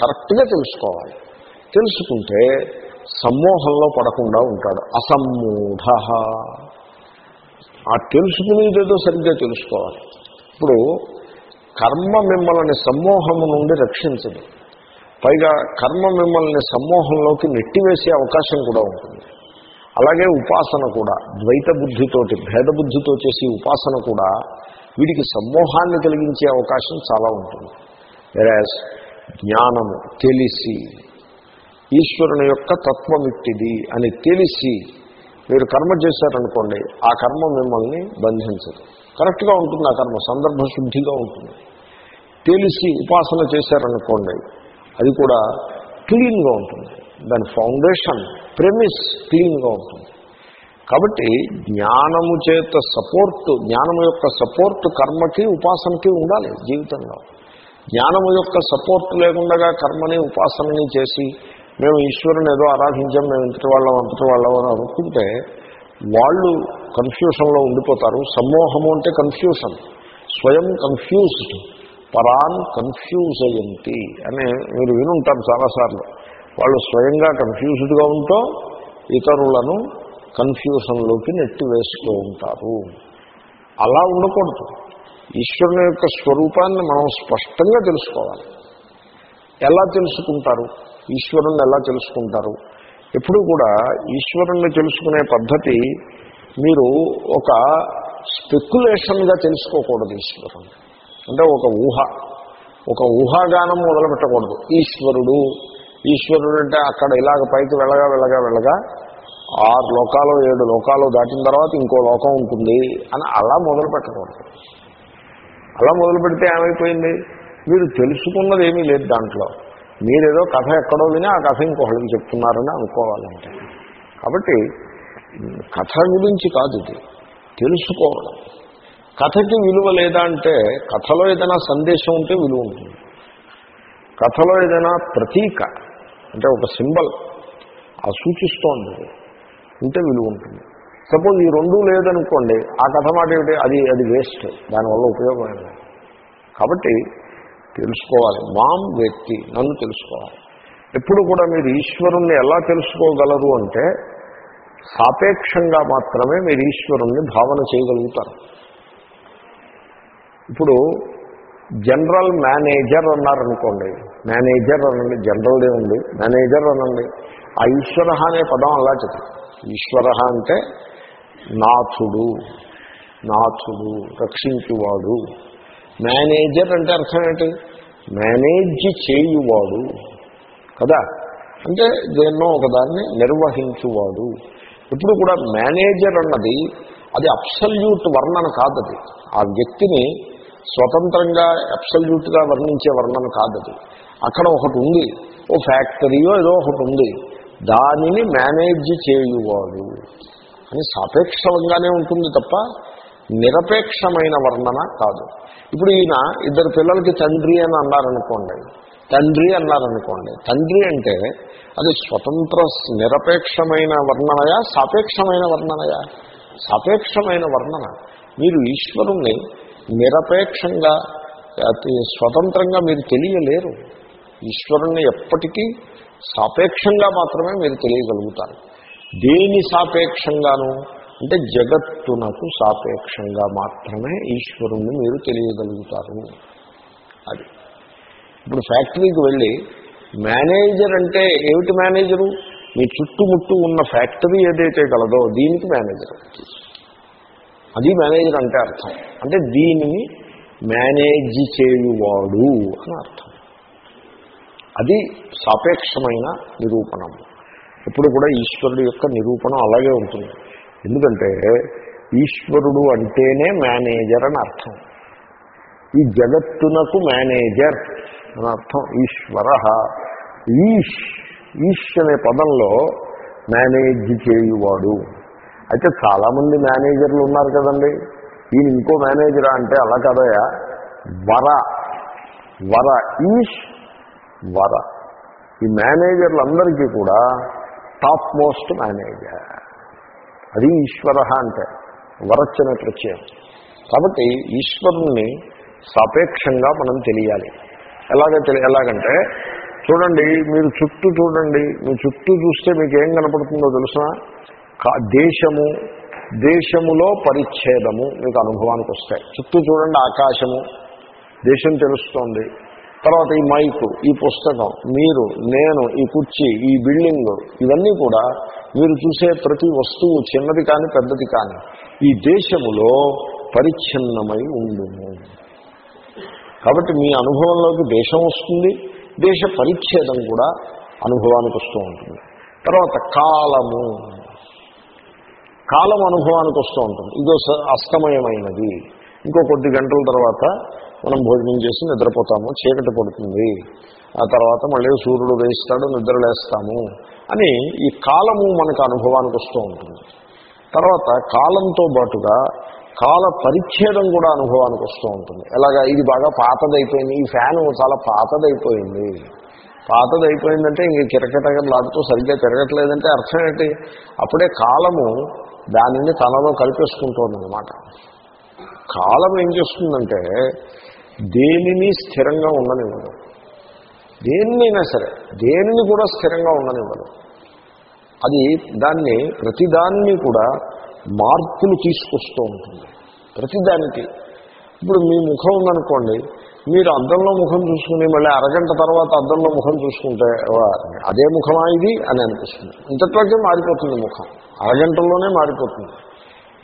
కరెక్ట్గా తెలుసుకోవాలి. తెలుసుకుంటే సమ్మోహంలో పడకుండా ఉంటాడు. అసమ్మూఢ. ఆ తెలుసుకునేదేదో సరిగ్గా తెలుసుకోవాలి. ఇప్పుడు కర్మ మిమ్మల్ని సమ్మోహము నుండి రక్షించదు. పైగా కర్మ మిమ్మల్ని సమ్మోహంలోకి నెట్టివేసే అవకాశం కూడా ఉంటుంది. అలాగే ఉపాసన కూడా ద్వైత బుద్ధితోటి భేద బుద్ధితో చేసి ఉపాసన కూడా వీడికి సమ్మోహాన్ని కలిగించే అవకాశం చాలా ఉంటుంది. వెరాజ్ జ్ఞానము తెలిసి ఈశ్వరుని యొక్క తత్వమిట్టిది అని తెలిసి మీరు కర్మ చేశారనుకోండి ఆ కర్మ మిమ్మల్ని బంధించదు. కరెక్ట్గా ఉంటుంది ఆ కర్మ సందర్భ శుద్ధిగా ఉంటుంది. తెలిసి ఉపాసన చేశారనుకోండి అది కూడా క్లీన్గా ఉంటుంది. దాని ఫౌండేషన్ ప్రెమిస్ క్లీన్గా ఉంటుంది. కాబట్టి జ్ఞానము చేత సపోర్ట్ జ్ఞానము యొక్క సపోర్ట్ కర్మకి ఉపాసనకి ఉండాలి జీవితంలో. జ్ఞానము యొక్క సపోర్ట్ లేకుండా కర్మని ఉపాసనని చేసి మేము ఈశ్వరుని ఏదో ఆరాధించాం మేము ఇంతటి వాళ్ళం అంతటి వాళ్ళం అని అనుకుంటే వాళ్ళు కన్ఫ్యూషన్లో ఉండిపోతారు. సమ్మోహము అంటే కన్ఫ్యూషన్. స్వయం కన్ఫ్యూజ్డ్. పరాన్ కన్ఫ్యూజ్ అయ్యంతి అని మీరు వినుంటారు చాలాసార్లు. వాళ్ళు స్వయంగా కన్ఫ్యూజ్డ్గా ఉంటూ ఇతరులను కన్ఫ్యూషన్లోకి నెట్టివేస్తూ ఉంటారు. అలా ఉండకూడదు. ఈశ్వరుని యొక్క స్వరూపాన్ని మనం స్పష్టంగా తెలుసుకోవాలి. ఎలా తెలుసుకుంటారు? ఈశ్వరుణ్ణి ఎలా తెలుసుకుంటారు? ఎప్పుడు కూడా ఈశ్వరుణ్ణి తెలుసుకునే పద్ధతి మీరు ఒక స్పెక్యులేషన్గా తెలుసుకోకూడదు ఈశ్వరుణ్ణి. అంటే ఒక ఊహ. ఒక ఊహాగానం మొదలుపెట్టకూడదు. ఈశ్వరుడు ఈశ్వరుడు అంటే అక్కడ ఇలాగ పైకి వెళ్ళగా వెళ్ళగా వెళ్ళగా ఆరు లోకాలు ఏడు లోకాలు దాటిన తర్వాత ఇంకో లోకం ఉంటుంది అని అలా మొదలు పెట్టకూడదు. అలా మొదలు పెడితే ఏమైపోయింది? మీరు తెలుసుకున్నది ఏమీ లేదు దాంట్లో. మీరేదో కథ ఎక్కడో విని ఆ కథ ఇంకొకళ్ళకి చెప్తున్నారని అనుకోవాలంటే. కాబట్టి కథ గురించి కాదు ఇది. తెలుసుకోవడం. కథకి విలువ లేదా అంటే కథలో ఏదైనా సందేశం ఉంటే విలువ ఉంటుంది. కథలో ఏదైనా ప్రతీక అంటే ఒక సింబల్. ఆ సూచిస్తోంది. ఉంటే విలువ ఉంటుంది. సపోజ్ ఈ రెండూ లేదనుకోండి ఆ కథ మాట ఏమిటి? అది అది వేస్ట్. దానివల్ల ఉపయోగం కాబట్టి తెలుసుకోవాలి. మాం వ్యక్తి నన్ను తెలుసుకోవాలి. ఎప్పుడు కూడా మీరు ఈశ్వరుణ్ణి ఎలా తెలుసుకోగలరు అంటే సాపేక్షంగా మాత్రమే మీరు ఈశ్వరుణ్ణి భావన చేయగలుగుతారు. ఇప్పుడు జనరల్ మేనేజర్ అన్నారనుకోండి మేనేజర్ అనండి జనరల్దే ఉంది. మేనేజర్ అనండి. ఆ ఈశ్వర అనే పదం అలా అలాంటిది ఈశ్వర అంటే నాథుడు నాథుడు రక్షించువాడు. మేనేజర్ అంటే అర్థం ఏంటి? మేనేజ్ చేయువాడు. కదా? అంటే దేన్నో ఒకదాన్ని నిర్వహించువాడు. ఇప్పుడు కూడా మేనేజర్ అన్నది అది అబ్సల్యూట్ వర్ణన కాదది. ఆ వ్యక్తిని స్వతంత్రంగా అబ్సల్యూట్గా వర్ణించే వర్ణన కాదది. అక్కడ ఒకటి ఉంది. ఓ ఫ్యాక్టరీయో ఏదో ఒకటి ఉంది. దానిని మేనేజ్ చేయువాడు అని సాపేక్షంగానే ఉంటుంది తప్ప నిరపేక్షమైన వర్ణన కాదు. ఇప్పుడు ఈయన ఇద్దరు పిల్లలకి తండ్రి అని అన్నారనుకోండి తండ్రి అన్నారనుకోండి తండ్రి అంటే అది స్వతంత్ర నిరపేక్షమైన వర్ణనయా సాపేక్షమైన వర్ణనయా? సాపేక్షమైన వర్ణన. మీరు ఈశ్వరుణ్ణి నిరపేక్షంగా అతి స్వతంత్రంగా మీరు తెలియలేరు. ఈశ్వరుణ్ణి ఎప్పటికీ సాపేక్షంగా మాత్రమే మీరు తెలియగలుగుతారు. దేని సాపేక్షంగాను? అంటే జగత్తునకు సాపేక్షంగా మాత్రమే ఈశ్వరుణ్ణి మీరు తెలియగలుగుతారు. అది. ఇప్పుడు ఫ్యాక్టరీకి వెళ్ళి మేనేజర్ అంటే ఏమిటి మేనేజరు? మీ చుట్టుముట్టు ఉన్న ఫ్యాక్టరీ ఏదైతే కలదో దీనికి మేనేజర్. అది మేనేజర్ అంటే అర్థం. అంటే దీనిని మేనేజ్ చేయువాడు అని అర్థం. అది సాపేక్షమైన నిరూపణం. ఇప్పుడు కూడా ఈశ్వరుడు యొక్క నిరూపణం అలాగే ఉంటుంది. ఎందుకంటే ఈశ్వరుడు అంటేనే మేనేజర్ అని అర్థం. ఈ జగత్తునకు మేనేజర్ అని అర్థం. ఈశ్వర ఈష్ ఈష్ అనే పదంలో మేనేజ్ చేయువాడు. అయితే చాలామంది మేనేజర్లు ఉన్నారు కదండి. ఈయన ఇంకో మేనేజరా అంటే అలా కదయా వర వర ఈష్ వర. ఈ మేనేజర్లందరికీ కూడా టాప్ మోస్ట్ మేనేజర్. అది ఈశ్వర అంటే వరచ్చనే ప్రత్యయం. కాబట్టి ఈశ్వరుణ్ణి సాపేక్షంగా మనం తెలియాలి. ఎలాగ తెలియ ఎలాగంటే చూడండి మీరు చుట్టూ చూడండి మీ చుట్టూ చూస్తే మీకు ఏం కనపడుతుందో తెలుసిన దేశము దేశములో పరిచ్ఛేదము మీకు అనుభవానికి వస్తాయి చుట్టూ చూడండి ఆకాశము దేశం తెలుస్తోంది. తర్వాత ఈ మైకు ఈ పుస్తకం మీరు నేను ఈ కుర్చీ ఈ బిల్డింగ్ ఇవన్నీ కూడా మీరు చూసే ప్రతి వస్తువు చిన్నది కానీ పెద్దది కానీ ఈ దేశములో పరిచ్ఛిన్నమై ఉండును కాబట్టి మీ అనుభవంలోకి దేశం వస్తుంది దేశ పరిచ్ఛేదం కూడా అనుభవానికి వస్తూ ఉంటుంది. తర్వాత కాలము. కాలం అనుభవానికి వస్తూ ఉంటుంది. ఇదో అస్తమయమైనది. ఇంకో కొద్ది గంటల తర్వాత మనం భోజనం చేసి నిద్రపోతాము చీకటి పడుతుంది. ఆ తర్వాత మళ్ళీ సూర్యుడు వేయిస్తాడు నిద్రలేస్తాము అని ఈ కాలము మనకు అనుభవానికి వస్తూ ఉంటుంది. తర్వాత కాలంతో పాటుగా కాల పరిచ్ఛేదం కూడా అనుభవానికి వస్తూ ఉంటుంది. ఎలాగా? ఇది బాగా పాతదైపోయింది. ఈ ఫ్యాన్ చాలా పాతదైపోయింది. పాతదైపోయిందంటే ఇంక కిరకిటలాడుతూ సరిగ్గా తిరగట్లేదంటే అర్థం ఏంటి? అప్పుడే కాలము దానిని తనలో కలిపేసుకుంటోందనమాట కాలం ఏం చేస్తుందంటే దేనిని స్థిరంగా ఉండనివ్వదు. దేన్నైనా సరే దేనిని కూడా స్థిరంగా ఉండనివ్వదు. అది దాన్ని ప్రతిదాన్ని కూడా మార్పులు తీసుకొస్తూ ఉంటుంది. ప్రతిదానికి ఇప్పుడు మీ ముఖం ఉందనుకోండి మీరు అద్దంలో ముఖం చూసుకుని మళ్ళీ అరగంట తర్వాత అద్దంలో ముఖం చూసుకుంటే అదే ముఖమా ఇది అని అనిపిస్తుంది. ఇంతట్లోకే మారిపోతుంది ముఖం. అరగంటలోనే మారిపోతుంది.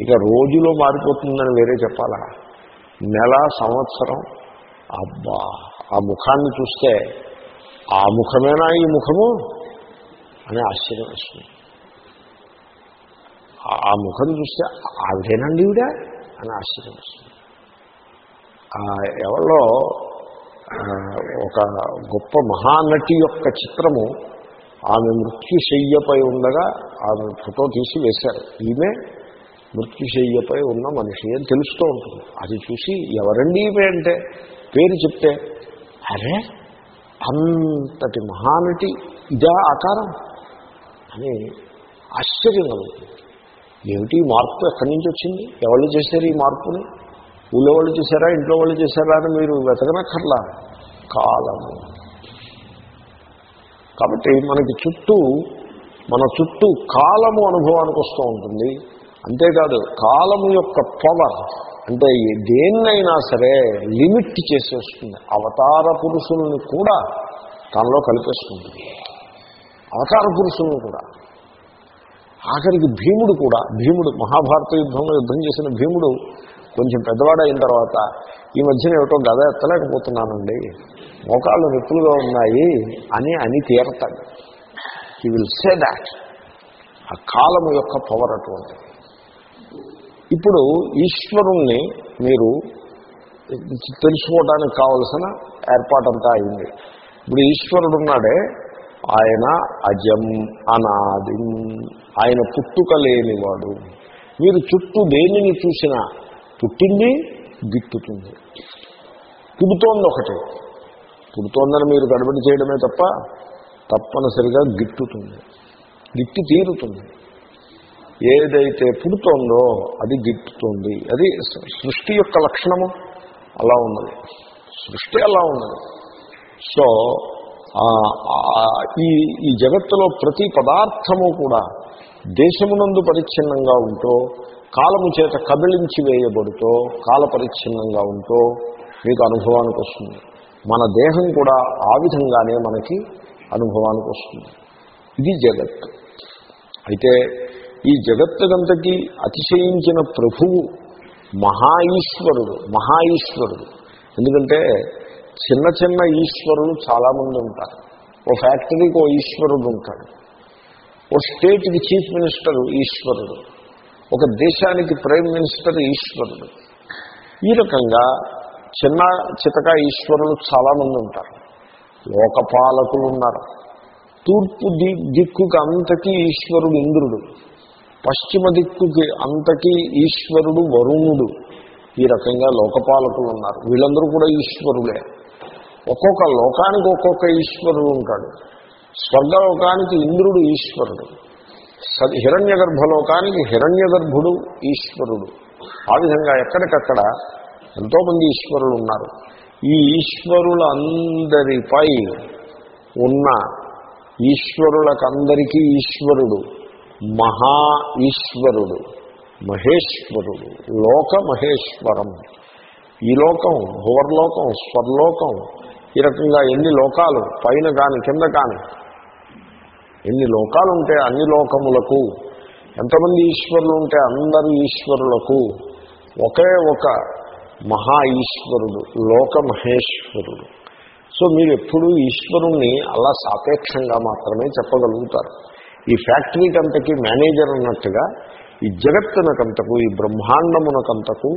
ఇక రోజులో మారిపోతుందని వేరే చెప్పాలా? నెల సంవత్సరం అబ్బా ఆ ముఖాన్ని చూస్తే ఆ ముఖమేనా ఈ ముఖము? అని ఆశ్చర్యం వస్తుంది. ఆ- ముఖం చూస్తే ఆవిడేనండి ఈవిడ? అని ఆశ్చర్యం వస్తుంది. ఎవరో ఒక గొప్ప మహానటి యొక్క చిత్రము ఆమె మృత్యుశయ్యపై ఉండగా ఆమె ఫోటో తీసి వేశారు. ఈమె మృత్యుశయ్యపై ఉన్న మనిషి అని తెలుస్తూ ఉంటుంది. అది చూసి ఎవరండి ఈమె అంటే? పేరు చెప్తే అరే అంతటి మహానటి ఇదా ఆకారం? అని ఆశ్చర్యం కలుగుతుంది. ఏమిటి ఈ మార్పు ఎక్కడి నుంచి వచ్చింది? ఎవరు చేశారు ఈ మార్పుని? ఊళ్ళో వాళ్ళు చేశారా? ఇంట్లో వాళ్ళు చేశారా అని మీరు వెతకనక్కర్లా? కాలము. కాబట్టి మనకి చుట్టూ మన చుట్టూ కాలము అనుభవానికి వస్తూ ఉంటుంది. అంతేకాదు కాలము యొక్క పవర్ అంటే దేన్నైనా సరే లిమిట్ చేసేస్తుంది. అవతార పురుషుల్ని కూడా తనలో కలిపేసుకుంటుంది అవతార పురుషుల్ని కూడా. ఆఖరికి భీముడు కూడా భీముడు మహాభారత యుద్ధంలో యుద్ధం చేసిన భీముడు కొంచెం పెద్దవాడైన తర్వాత ఈ మధ్యన ఏమిటో గద ఎత్తలేకపోతున్నానండి. మోకాళ్ళు నొప్పులుగా ఉన్నాయి అని అని తీరతాడు. ఈ విల్ సే దాట్ ఆ కాలము యొక్క పవర్ అటువంటిది. ఇప్పుడు ఈశ్వరుణ్ణి మీరు తెలుసుకోవడానికి కావలసిన ఏర్పాటంతా అయింది. ఇప్పుడు ఈశ్వరుడు ఉన్నాడే ఆయన అజం అనాది ఆయన పుట్టుక లేనివాడు. మీరు చుట్టూ దేనిని చూసినా పుట్టింది గిట్టుతుంది. పుడుతోంది ఒకటి పుడుతోందని మీరు గడబడి చేయడమే తప్ప తప్పనిసరిగా గిట్టుతుంది. గిట్టి తీరుతుంది. ఏదైతే పుడుతోందో అది గిట్టుతుంది. అది సృష్టి యొక్క లక్షణము. అలా ఉన్నది. సృష్టి అలా ఉన్నది. సో ఈ ఈ జగత్తులో ప్రతి పదార్థము కూడా దేశమునందు పరిచ్ఛిన్నంగా ఉంటూ కాలము చేత కబిలించి వేయబడుతూ కాల పరిచ్ఛిన్నంగా ఉంటూ మీకు అనుభవానికి వస్తుంది. మన దేహం కూడా ఆ విధంగానే మనకి అనుభవానికి వస్తుంది. ఇది జగత్. అయితే ఈ జగత్తుకంతకీ అతిశయించిన ప్రభువు మహా ఈశ్వరుడు మహా ఈశ్వరుడు ఎందుకంటే చిన్న చిన్న ఈశ్వరులు చాలామంది ఉంటారు. ఓ ఫ్యాక్టరీకి ఓ ఈశ్వరుడు ఉంటాడు. ఓ స్టేట్కి చీఫ్ మినిస్టర్ ఈశ్వరుడు. ఒక దేశానికి ప్రైమ్ మినిస్టర్ ఈశ్వరుడు. ఈ రకంగా చిన్న చితక ఈశ్వరులు చాలామంది ఉంటారు. లోకపాలకులు ఉన్నారు. తూర్పు ది దిక్కుకి అంతకీ ఈశ్వరుడు ఇంద్రుడు. పశ్చిమ దిక్కుకి అంతకీ ఈశ్వరుడు వరుణుడు. ఈ రకంగా లోకపాలకులు ఉన్నారు. వీళ్ళందరూ కూడా ఈశ్వరులే. ఒక్కొక్క లోకానికి ఒక్కొక్క ఈశ్వరుడు ఉంటాడు. స్వర్గలోకానికి ఇంద్రుడు ఈశ్వరుడు. హిరణ్య గర్భలోకానికి హిరణ్య గర్భుడు ఈశ్వరుడు. ఆ విధంగా ఎక్కడికక్కడ ఎంతోమంది ఈశ్వరులు ఉన్నారు. ఈ ఈశ్వరులందరిపై ఉన్న ఈశ్వరులకందరికీ ఈశ్వరుడు. మహా ఈశ్వరుడు మహేశ్వరుడు లోక మహేశ్వరం ఈ లోకం భువర్లోకం స్వర్లోకం ఈ రకంగా ఎన్ని లోకాలు పైన కాని కింద కాని ఎన్ని లోకాలు ఉంటే అన్ని లోకములకు ఎంతమంది ఈశ్వరులు ఉంటే అందరు ఈశ్వరులకు ఒకే ఒక మహా ఈశ్వరుడు లోక మహేశ్వరుడు సో మీరు ఎప్పుడూ ఈశ్వరుణ్ణి అలా సాపేక్షంగా మాత్రమే చెప్పగలుగుతారు. ఈ ఫ్యాక్టరీకి అంతకి మేనేజర్ అన్నట్టుగా ఈ జగత్తునకంతకు ఈ బ్రహ్మాండమునకంతకు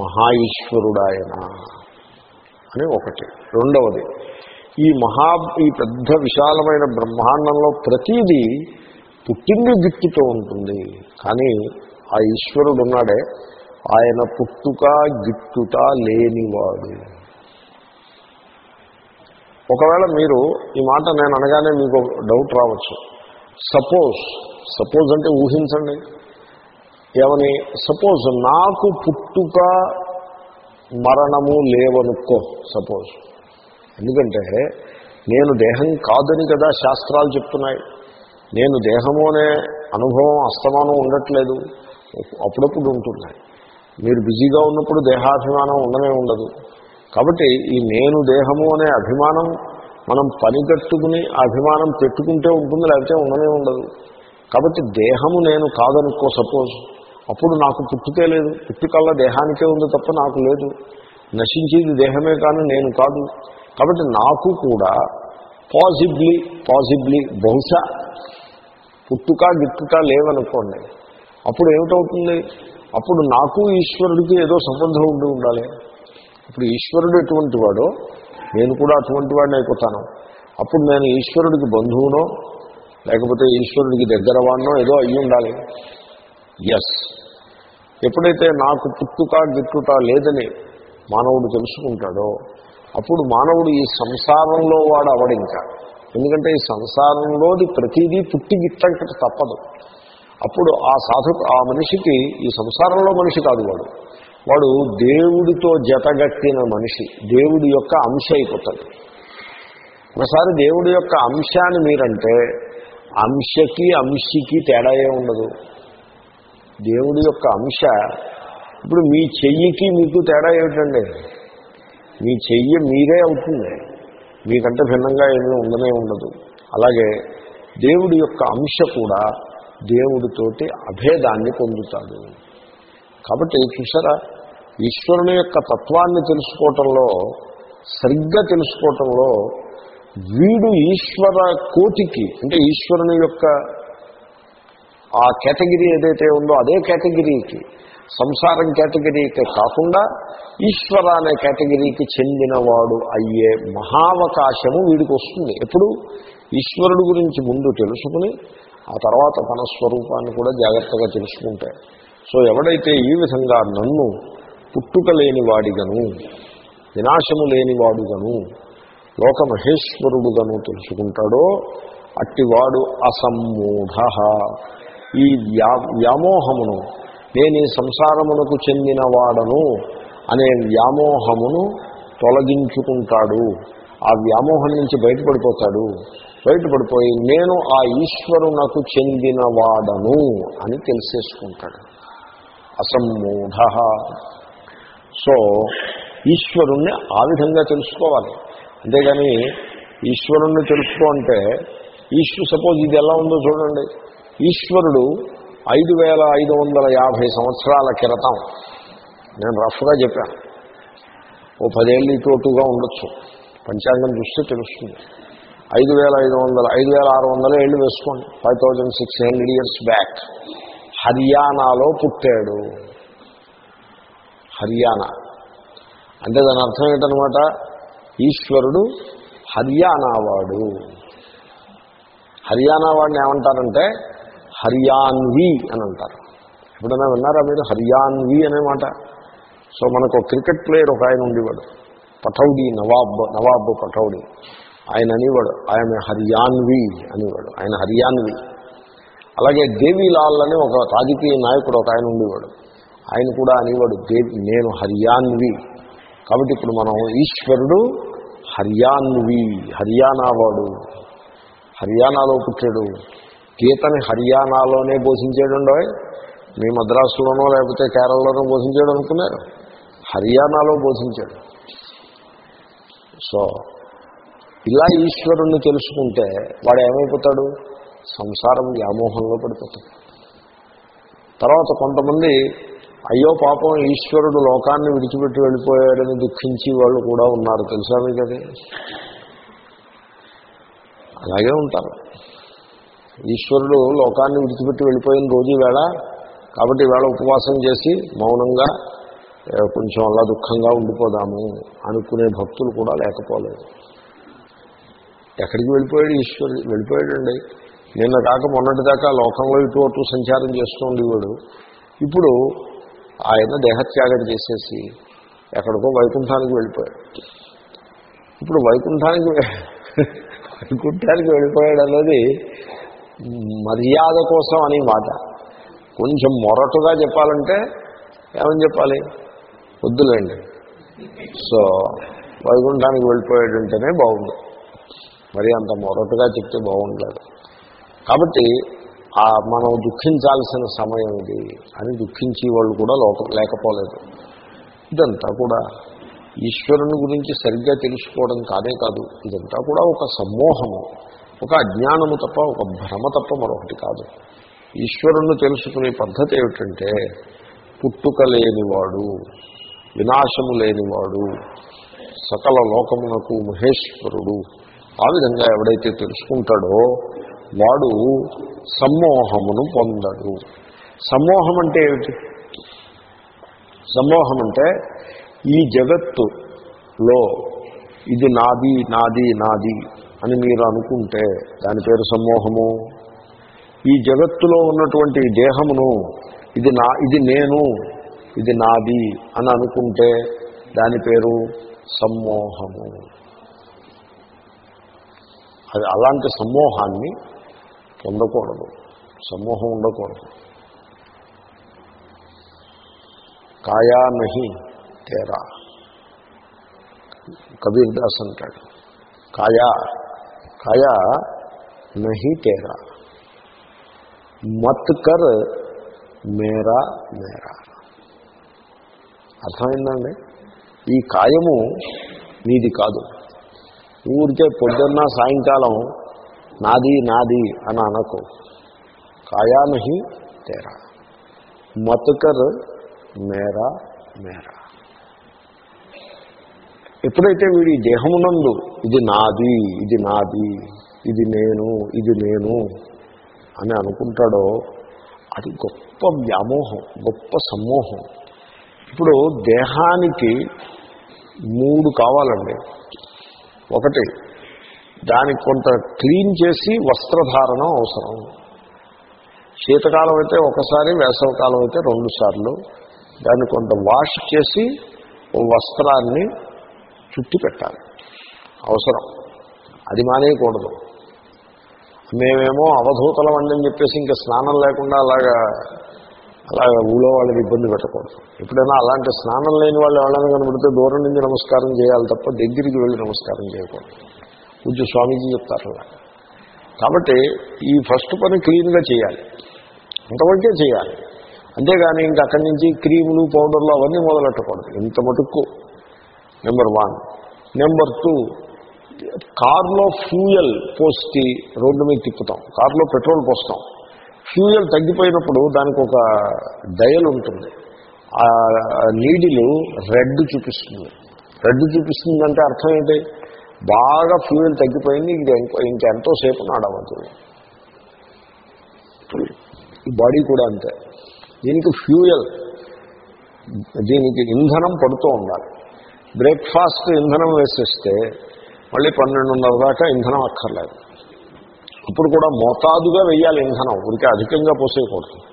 మహా ఈశ్వరుడాయన అని ఒకటి. రెండవది ఈ మహా ఈ పెద్ద విశాలమైన బ్రహ్మాండంలో ప్రతీదీ పుట్టింది గిట్టుతో ఉంటుంది. కానీ ఆ ఈశ్వరుడు ఉన్నాడే ఆయన పుట్టుక గిట్టుట లేనివాడు. ఒకవేళ మీరు ఈ మాట నేను అనగానే మీకు డౌట్ రావచ్చు. సపోజ్ సపోజ్ అంటే ఊహించండి. ఏమని? సపోజ్ నాకు పుట్టుక మరణము లేవనుకో సపోజ్. ఎందుకంటే నేను దేహం కాదని కదా శాస్త్రాలు చెప్తున్నాయి. నేను దేహము అనే అనుభవం అస్తమానం ఉండట్లేదు. అప్పుడప్పుడు ఉంటున్నాయి మీరు బిజీగా ఉన్నప్పుడు దేహాభిమానం ఉండనే ఉండదు. కాబట్టి ఈ నేను దేహము అనే అభిమానం మనం పని కట్టుకుని అభిమానం పెట్టుకుంటే ఉంటుంది లేకపోతే ఉండనే ఉండదు. కాబట్టి దేహము నేను కాదనుకో సపోజ్ అప్పుడు నాకు పుట్టుకే లేదు. పుట్టుకల్లా దేహానికే ఉంది తప్ప నాకు లేదు. నశించేది దేహమే కానీ నేను కాదు. కాబట్టి నాకు కూడా పాజిబ్లీ పాజిబ్లీ బహుశా పుట్టుక గిట్టుక లేవనుకోండి. అప్పుడు ఏమిటవుతుంది? అప్పుడు నాకు ఈశ్వరుడికి ఏదో సంబంధం ఉండి ఉండాలి. ఇప్పుడు ఈశ్వరుడు ఎటువంటి వాడో నేను కూడా అటువంటి వాడిని అయిపోతాను. అప్పుడు నేను ఈశ్వరుడికి బంధువునో లేకపోతే ఈశ్వరుడికి దగ్గర వాడినో ఏదో అయ్యి ఉండాలి. ఎస్ ఎప్పుడైతే నాకు పుట్టుక గిట్టుట లేదని మానవుడు తెలుసుకుంటాడో అప్పుడు మానవుడు ఈ సంసారంలో వాడు అవడింక ఎందుకంటే ఈ సంసారంలోది ప్రతిదీ పుట్టి గిట్టంకట తప్పదు. అప్పుడు ఆ సాధు ఆ మనిషికి ఈ సంసారంలో మనిషి కాదు వాడు. వాడు దేవుడితో జతగట్టిన మనిషి దేవుడి యొక్క అంశ అయిపోతాడు ఒకసారి దేవుడి యొక్క అంశాన్ని మీరంటే అంశకి అంశికి తేడా ఉండదు. దేవుడి యొక్క అంశ ఇప్పుడు మీ చెయ్యికి మీకు తేడా ఏమిటండి? మీ చెయ్యి మీరే అవుతుంది. మీకంటే భిన్నంగా ఏమీ ఉండనే ఉండదు. అలాగే దేవుడి యొక్క అంశ కూడా దేవుడితోటి అభేదాన్ని పొందుతాడు. కాబట్టి చూసారా ఈశ్వరుని యొక్క తత్వాన్ని తెలుసుకోవటంలో సరిగ్గా తెలుసుకోవటంలో వీడు ఈశ్వర కోటికి అంటే ఈశ్వరుని యొక్క ఆ కేటగిరీ ఏదైతే ఉందో అదే కేటగిరీకి సంసారం కేటగిరీకి కాకుండా ఈశ్వర అనే కేటగిరీకి చెందినవాడు అయ్యే మహావకాశము వీడికి వస్తుంది. ఎప్పుడు? ఈశ్వరుడు గురించి ముందు తెలుసుకుని ఆ తర్వాత తన స్వరూపాన్ని కూడా జాగ్రత్తగా తెలుసుకుంటాయి సో ఎవడైతే ఈ విధంగా నన్ను పుట్టుక లేనివాడిగను వినాశము లేని వాడుగను లోక మహేశ్వరుడుగను తెలుసుకుంటాడో అట్టివాడు అసమ్మూఢ. ఈ వ్యా వ్యామోహమును నేను ఈ సంసారమునకు చెందినవాడను అనే వ్యామోహమును తొలగించుకుంటాడు. ఆ వ్యామోహం నుంచి బయటపడిపోతాడు. బయటపడిపోయి నేను ఆ ఈశ్వరునకు చెందినవాడను అని తెలిసేసుకుంటాడు. అసమ్మూఢ. సో ఈశ్వరుణ్ణి ఆ విధంగా తెలుసుకోవాలి. అంతేగాని ఈశ్వరుణ్ణి తెలుసుకో అంటే ఈశ్వరు సపోజ్ ఇది ఎలా ఉందో చూడండి. ఈశ్వరుడు ఐదు వేల ఐదు వందల యాభై సంవత్సరాల క్రితం. నేను రఫ్గా చెప్పాను ఓ పదేళ్ళు ఇటు ఉండొచ్చు. పంచాంగం చూస్తే తెలుస్తుంది. ఐదు వేల ఐదు వందల ఐదు వేల ఆరు వందల ఏళ్ళు వేసుకోండి. Five thousand six hundred years back. హర్యానాలో పుట్టాడు. హర్యానా. అంటే దాని అర్థం ఏంటనమాట? ఈశ్వరుడు హర్యానావాడు. హర్యానా వాడిని ఏమంటారంటే హర్యాన్వి అని అంటారు ఎప్పుడైనా విన్నారా మీరు? హర్యాన్వి అనే మాట? సో మనకు క్రికెట్ ప్లేయర్ ఒక ఆయన ఉండేవాడు. పఠౌడి నవాబ్ నవాబ్ పఠౌడి ఆయన అనేవాడు ఆయన హర్యాన్వి అనేవాడు. ఆయన హర్యాన్వి. అలాగే దేవీలాల్ అని ఒక రాజకీయ నాయకుడు ఒక ఆయన ఉండేవాడు. ఆయన కూడా అనేవాడు దేవి నేను హర్యాన్వి. కాబట్టి ఇప్పుడు మనం ఈశ్వరుడు హర్యాన్వి హర్యానావాడు హర్యానాలో పుట్టాడు. గీతని హర్యానాలోనే బోధించాడు మీ మద్రాసులోనో లేకపోతే కేరళలోనో బోధించాడు అనుకున్నారు. హర్యానాలో బోధించాడు. సో ఇలా ఈశ్వరుణ్ణి తెలుసుకుంటే వాడు ఏమైపోతాడు? సంసారం వ్యామోహంలో పడిపోతుంది. తర్వాత కొంతమంది అయ్యో పాపం ఈశ్వరుడు లోకాన్ని విడిచిపెట్టి వెళ్ళిపోయాడని దుఃఖించి వాళ్ళు కూడా ఉన్నారు. తెలుసా మీకు అది? అలాగే ఉంటారు. ఈశ్వరుడు లోకాన్ని విడిచిపెట్టి వెళ్ళిపోయిన రోజు వేళ కాబట్టి వేళ ఉపవాసం చేసి మౌనంగా కొంచెం అలా దుఃఖంగా ఉండిపోదాము అనుకునే భక్తులు కూడా లేకపోలేదు. ఎక్కడికి వెళ్ళిపోయాడు ఈశ్వరుడు? వెళ్ళిపోయాడండి. నిన్న కాక మొన్నటిదాకా లోకంలో ఇటు అటు సంచారం చేస్తూ ఉండేవాడు ఇప్పుడు ఆయన దేహత్యాగం చేసేసి ఎక్కడికో వైకుంఠానికి వెళ్ళిపోయాడు. ఇప్పుడు వైకుంఠానికి వైకుంఠానికి వెళ్ళిపోయాడు అన్నది మర్యాద కోసం అని మాట. కొంచెం మొరటుగా చెప్పాలంటే ఏమని చెప్పాలి? వద్దులేండి. సో వైకుంఠానికి వెళ్ళిపోయాడంటేనే బాగుంది మరి అంత మొరటుగా చెప్తే బాగుండలేదు. కాబట్టి మనం దుఃఖించాల్సిన సమయం ఇది అని దుఃఖించే వాళ్ళు కూడా లోక లేకపోలేదు. ఇదంతా కూడా ఈశ్వరుని గురించి సరిగ్గా తెలుసుకోవడం కాదే కాదు. ఇదంతా కూడా ఒక సమ్మోహము ఒక అజ్ఞానము తప్ప ఒక భ్రమ తప్ప మరొకటి కాదు. ఈశ్వరుణ్ణి తెలుసుకునే పద్ధతి ఏమిటంటే పుట్టుక లేనివాడు వినాశము లేనివాడు సకల లోకమునకు మహేశ్వరుడు ఆ విధంగా ఎవడైతే తెలుసుకుంటాడో వాడు సమ్మోహమును పొందడు. సమ్మోహం అంటే ఏమిటి? సమ్మోహం అంటే ఈ జగత్తులో ఇది నాది నాది నాది అని మీరు అనుకుంటే దాని పేరు సమ్మోహము. ఈ జగత్తులో ఉన్నటువంటి దేహమును ఇది నా ఇది నేను ఇది నాది అని అనుకుంటే దాని పేరు సమ్మోహము. అది అలాంటి సమ్మోహాన్ని పొందకూడదు సమూహం ఉండకూడదు. కాయా నహి తేరా. కబీర్ దాస్ అంటాడు. కాయా కాయా నహి తేరా. మత్ కర్ మేరా మేరా. అర్థమైందండి? ఈ కాయము నీది కాదు. ఊరికే పొద్దున్న సాయంకాలం నాది నాది అని అనకు. కాయానహి తేరా. మతకర్ మేరా మేరా. ఎప్పుడైతే వీడి దేహమునందు ఇది నాది ఇది నాది ఇది నేను ఇది నేను అని అనుకుంటాడో అది గొప్ప వ్యామోహం గొప్ప సమ్మోహం. ఇప్పుడు దేహానికి మూడు కావాలండి. ఒకటి దానికి కొంత క్లీన్ చేసి వస్త్రధారణం అవసరం. శీతకాలం అయితే ఒకసారి వేసవకాలం అయితే రెండు సార్లు. దాన్ని కొంత వాష్ చేసి ఓ వస్త్రాన్ని చుట్టి పెట్టాలి. అవసరం. అది మానేయకూడదు. మేమేమో అవధూతలం అండి అని చెప్పేసి ఇంకా స్నానం లేకుండా అలాగా అలాగా ఊళ్ళో వాళ్ళని ఇబ్బంది పెట్టకూడదు. ఎప్పుడైనా అలాంటి స్నానం లేని వాళ్ళు ఎవరైనా కనబడితే దూరం నుంచి నమస్కారం చేయాలి తప్ప దగ్గరికి వెళ్ళి నమస్కారం చేయకూడదు. పూజ్య స్వామీజీ చెప్తారు కాబట్టి ఈ ఫస్ట్ పని క్లీన్గా చేయాలి. అంతవరకే చేయాలి. అంతేగాని ఇంకా అక్కడి నుంచి క్రీములు పౌడర్లు అవన్నీ మొదలెట్టకూడదు. ఇంత మటుకు నెంబర్ వన్ నెంబర్ టూ కారులో ఫ్యూయల్ పోసి రోడ్డు మీద తిప్పుతాం. కార్లో పెట్రోల్ పోస్తాం. ఫ్యూయల్ తగ్గిపోయినప్పుడు దానికి ఒక డయల్ ఉంటుంది. ఆ నీడిలు రెడ్ చూపిస్తుంది. రెడ్ చూపిస్తుందంటే అర్థం ఏంటి? బాగా ఫ్యూయల్ తగ్గిపోయింది ఇంకా ఎంతోసేపు సేపు ఈ బాడీ కూడా అంతే. దీనికి ఫ్యూయల్ దీనికి ఇంధనం పడుతూ ఉండాలి. బ్రేక్ఫాస్ట్ ఇంధనం వేసేస్తే మళ్ళీ పన్నెండున్నర దాకా ఇంధనం అక్కర్లేదు. అప్పుడు కూడా మోతాదుగా వేయాలి ఇంధనం ఊరికే అధికంగా పోసేయకూడదు.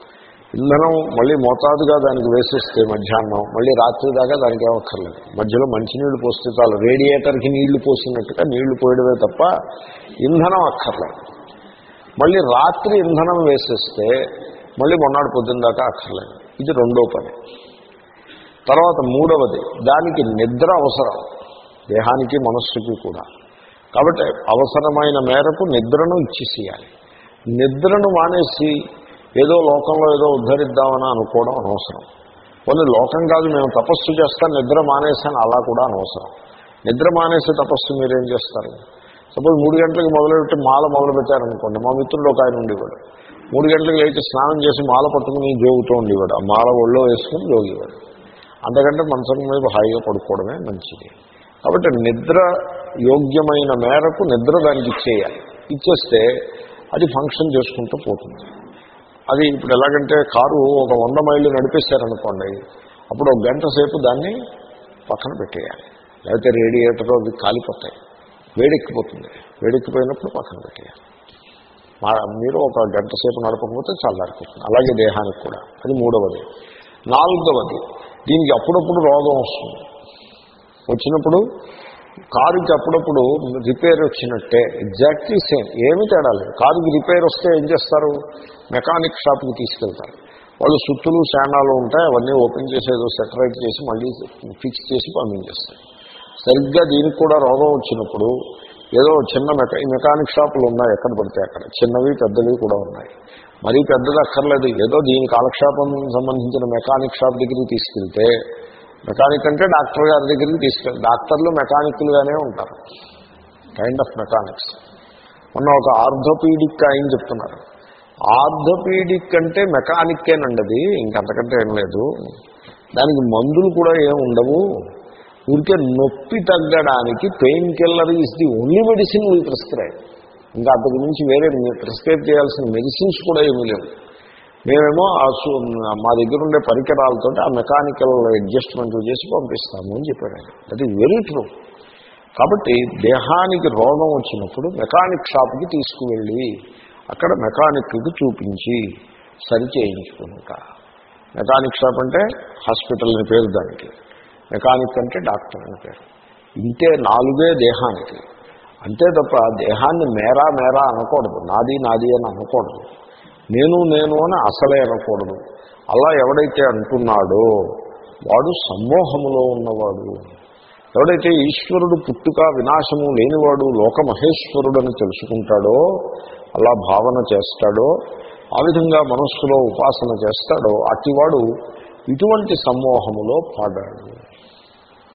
ఇంధనం మళ్ళీ మోతాదుగా దానికి వేసేస్తే మధ్యాహ్నం మళ్ళీ రాత్రి దాకా దానికి ఏమక్కర్లేదు మధ్యలో మంచినీళ్ళు పోస్తే చాలు. రేడియేటర్కి నీళ్ళు పోసినట్టుగా నీళ్ళు పోయడమే తప్ప ఇంధనం అక్కర్లేదు. మళ్ళీ రాత్రి ఇంధనం వేసేస్తే మళ్ళీ మొన్నటి పొద్దున్న దాకా అక్కర్లేదు. ఇది రెండో పని. తర్వాత మూడవది దానికి నిద్ర అవసరం. దేహానికి మనస్సుకి కూడా. కాబట్టి అవసరమైన మేరకు నిద్రను ఇచ్చేసేయాలి. నిద్రను మానేసి ఏదో లోకంలో ఏదో ఉద్ధరిద్దామని అనుకోవడం అనవసరం. కొన్ని లోకం కాదు మేము తపస్సు చేస్తాం నిద్ర మానేసాను అలా కూడా అనవసరం. నిద్ర మానేసి తపస్సు మీరేం చేస్తారు? సపోజ్ మూడు గంటలకు మొదలుపెట్టి మాల మొదలు పెట్టారనుకోండి మా మిత్రుడు ఒక ఆయన ఉండేవాడు. మూడు గంటలకు లేచి స్నానం చేసి మాల పట్టుకుని జోగుతూ ఉండేవాడు. ఆ మాల ఒళ్ళో వేసుకుని జోగేవాడు. అంతకంటే మనసుకు మీద హాయిగా పడుకోవడమే మంచిది. కాబట్టి నిద్ర యోగ్యమైన మేరకు నిద్ర దానికి ఇచ్చేయాలి. ఇచ్చేస్తే అది ఫంక్షన్ చేసుకుంటూ పోతుంది. అది ఇప్పుడు ఎలాగంటే కారు ఒక వంద మైళ్ళు నడిపిస్తారనుకోండి అప్పుడు ఒక గంట సేపు దాన్ని పక్కన పెట్టేయాలి. లేకపోతే రేడియేటర్ అవి కాలిపోతాయి. వేడెక్కిపోతుంది. వేడెక్కిపోయినప్పుడు పక్కన పెట్టేయాలి. మా మీరు ఒక గంట సేపు నడపకపోతే చల్లారిపోతుంది. అలాగే దేహానికి కూడా. అది మూడవది. నాలుగవది దీనికి అప్పుడప్పుడు రోగం వస్తుంది. వచ్చినప్పుడు కారుకి అప్పుడప్పుడు రిపేర్ వచ్చినట్టే. Exactly same. ఏమి తేడా లేదు. కారుకి రిపేర్ వస్తే ఏం చేస్తారు? మెకానిక్ షాప్కి తీసుకెళ్తారు. వాళ్ళు సుత్తులు శానాలు ఉంటాయి అవన్నీ ఓపెన్ చేసేదో సెటరేట్ చేసి మళ్ళీ ఫిక్స్ చేసి పంపించేస్తారు. సరిగ్గా దీనికి కూడా రోగం వచ్చినప్పుడు ఏదో చిన్న మెకా మెకానిక్ షాపులు ఉన్నాయి ఎక్కడ పడితే అక్కడ. చిన్నవి పెద్దవి కూడా ఉన్నాయి. మరీ పెద్దది అక్కర్లేదు. ఏదో దీని కాలక్షేపం సంబంధించిన మెకానిక్ షాప్ దగ్గరికి తీసుకెళ్తే మెకానిక్ అంటే డాక్టర్ గారి దగ్గరికి తీసుకెళ్ళి డాక్టర్లు మెకానిక్లుగానే ఉంటారు. కైండ్ ఆఫ్ మెకానిక్స్ మొన్న ఒక ఆర్థోపీడిక్ ఆయన చెప్తున్నారు. ఆర్థోపీడిక్ అంటే మెకానిక్కేనండి అది ఇంకంతకంటే ఏం లేదు. దానికి మందులు కూడా ఏం ఉండవు. ఊరికే నొప్పి తగ్గడానికి painkiller is the only medicine we prescribe. ఇంకా అంతకు మించి వేరే ప్రిస్క్రైబ్ చేయాల్సిన మెడిసిన్స్ కూడా ఏమీ లేవు. మేమేమో ఆ మా దగ్గర ఉండే పరికరాలతో ఆ మెకానికల్ అడ్జస్ట్మెంట్ చేసి పంపిస్తాము అని చెప్పాడు ఆయన దట్ ఈజ్ వెరీ ట్రూ. కాబట్టి దేహానికి రోగం వచ్చినప్పుడు మెకానిక్ షాప్కి తీసుకువెళ్ళి అక్కడ మెకానిక్కి చూపించి సరి చేయించుకుంటా మెకానిక్ షాప్ అంటే హాస్పిటల్ అని పేరు దానికి. మెకానిక్ అంటే డాక్టర్ అని పేరు. ఇంతే నాలుగే దేహానికి. అంతే తప్ప దేహాన్ని మేరా మేరా అనకూడదు. నాది నాది అని అనకూడదు. నేను నేను అని అసలే అనకూడదు. అలా ఎవడైతే అంటున్నాడో వాడు సమ్మోహములో ఉన్నవాడు. ఎవడైతే ఈశ్వరుడు పుట్టుక వినాశము లేనివాడు లోకమహేశ్వరుడు అని తెలుసుకుంటాడో అలా భావన చేస్తాడో ఆ విధంగా మనస్సులో ఉపాసన చేస్తాడో అతివాడు ఇటువంటి సమ్మోహములో పడాడు.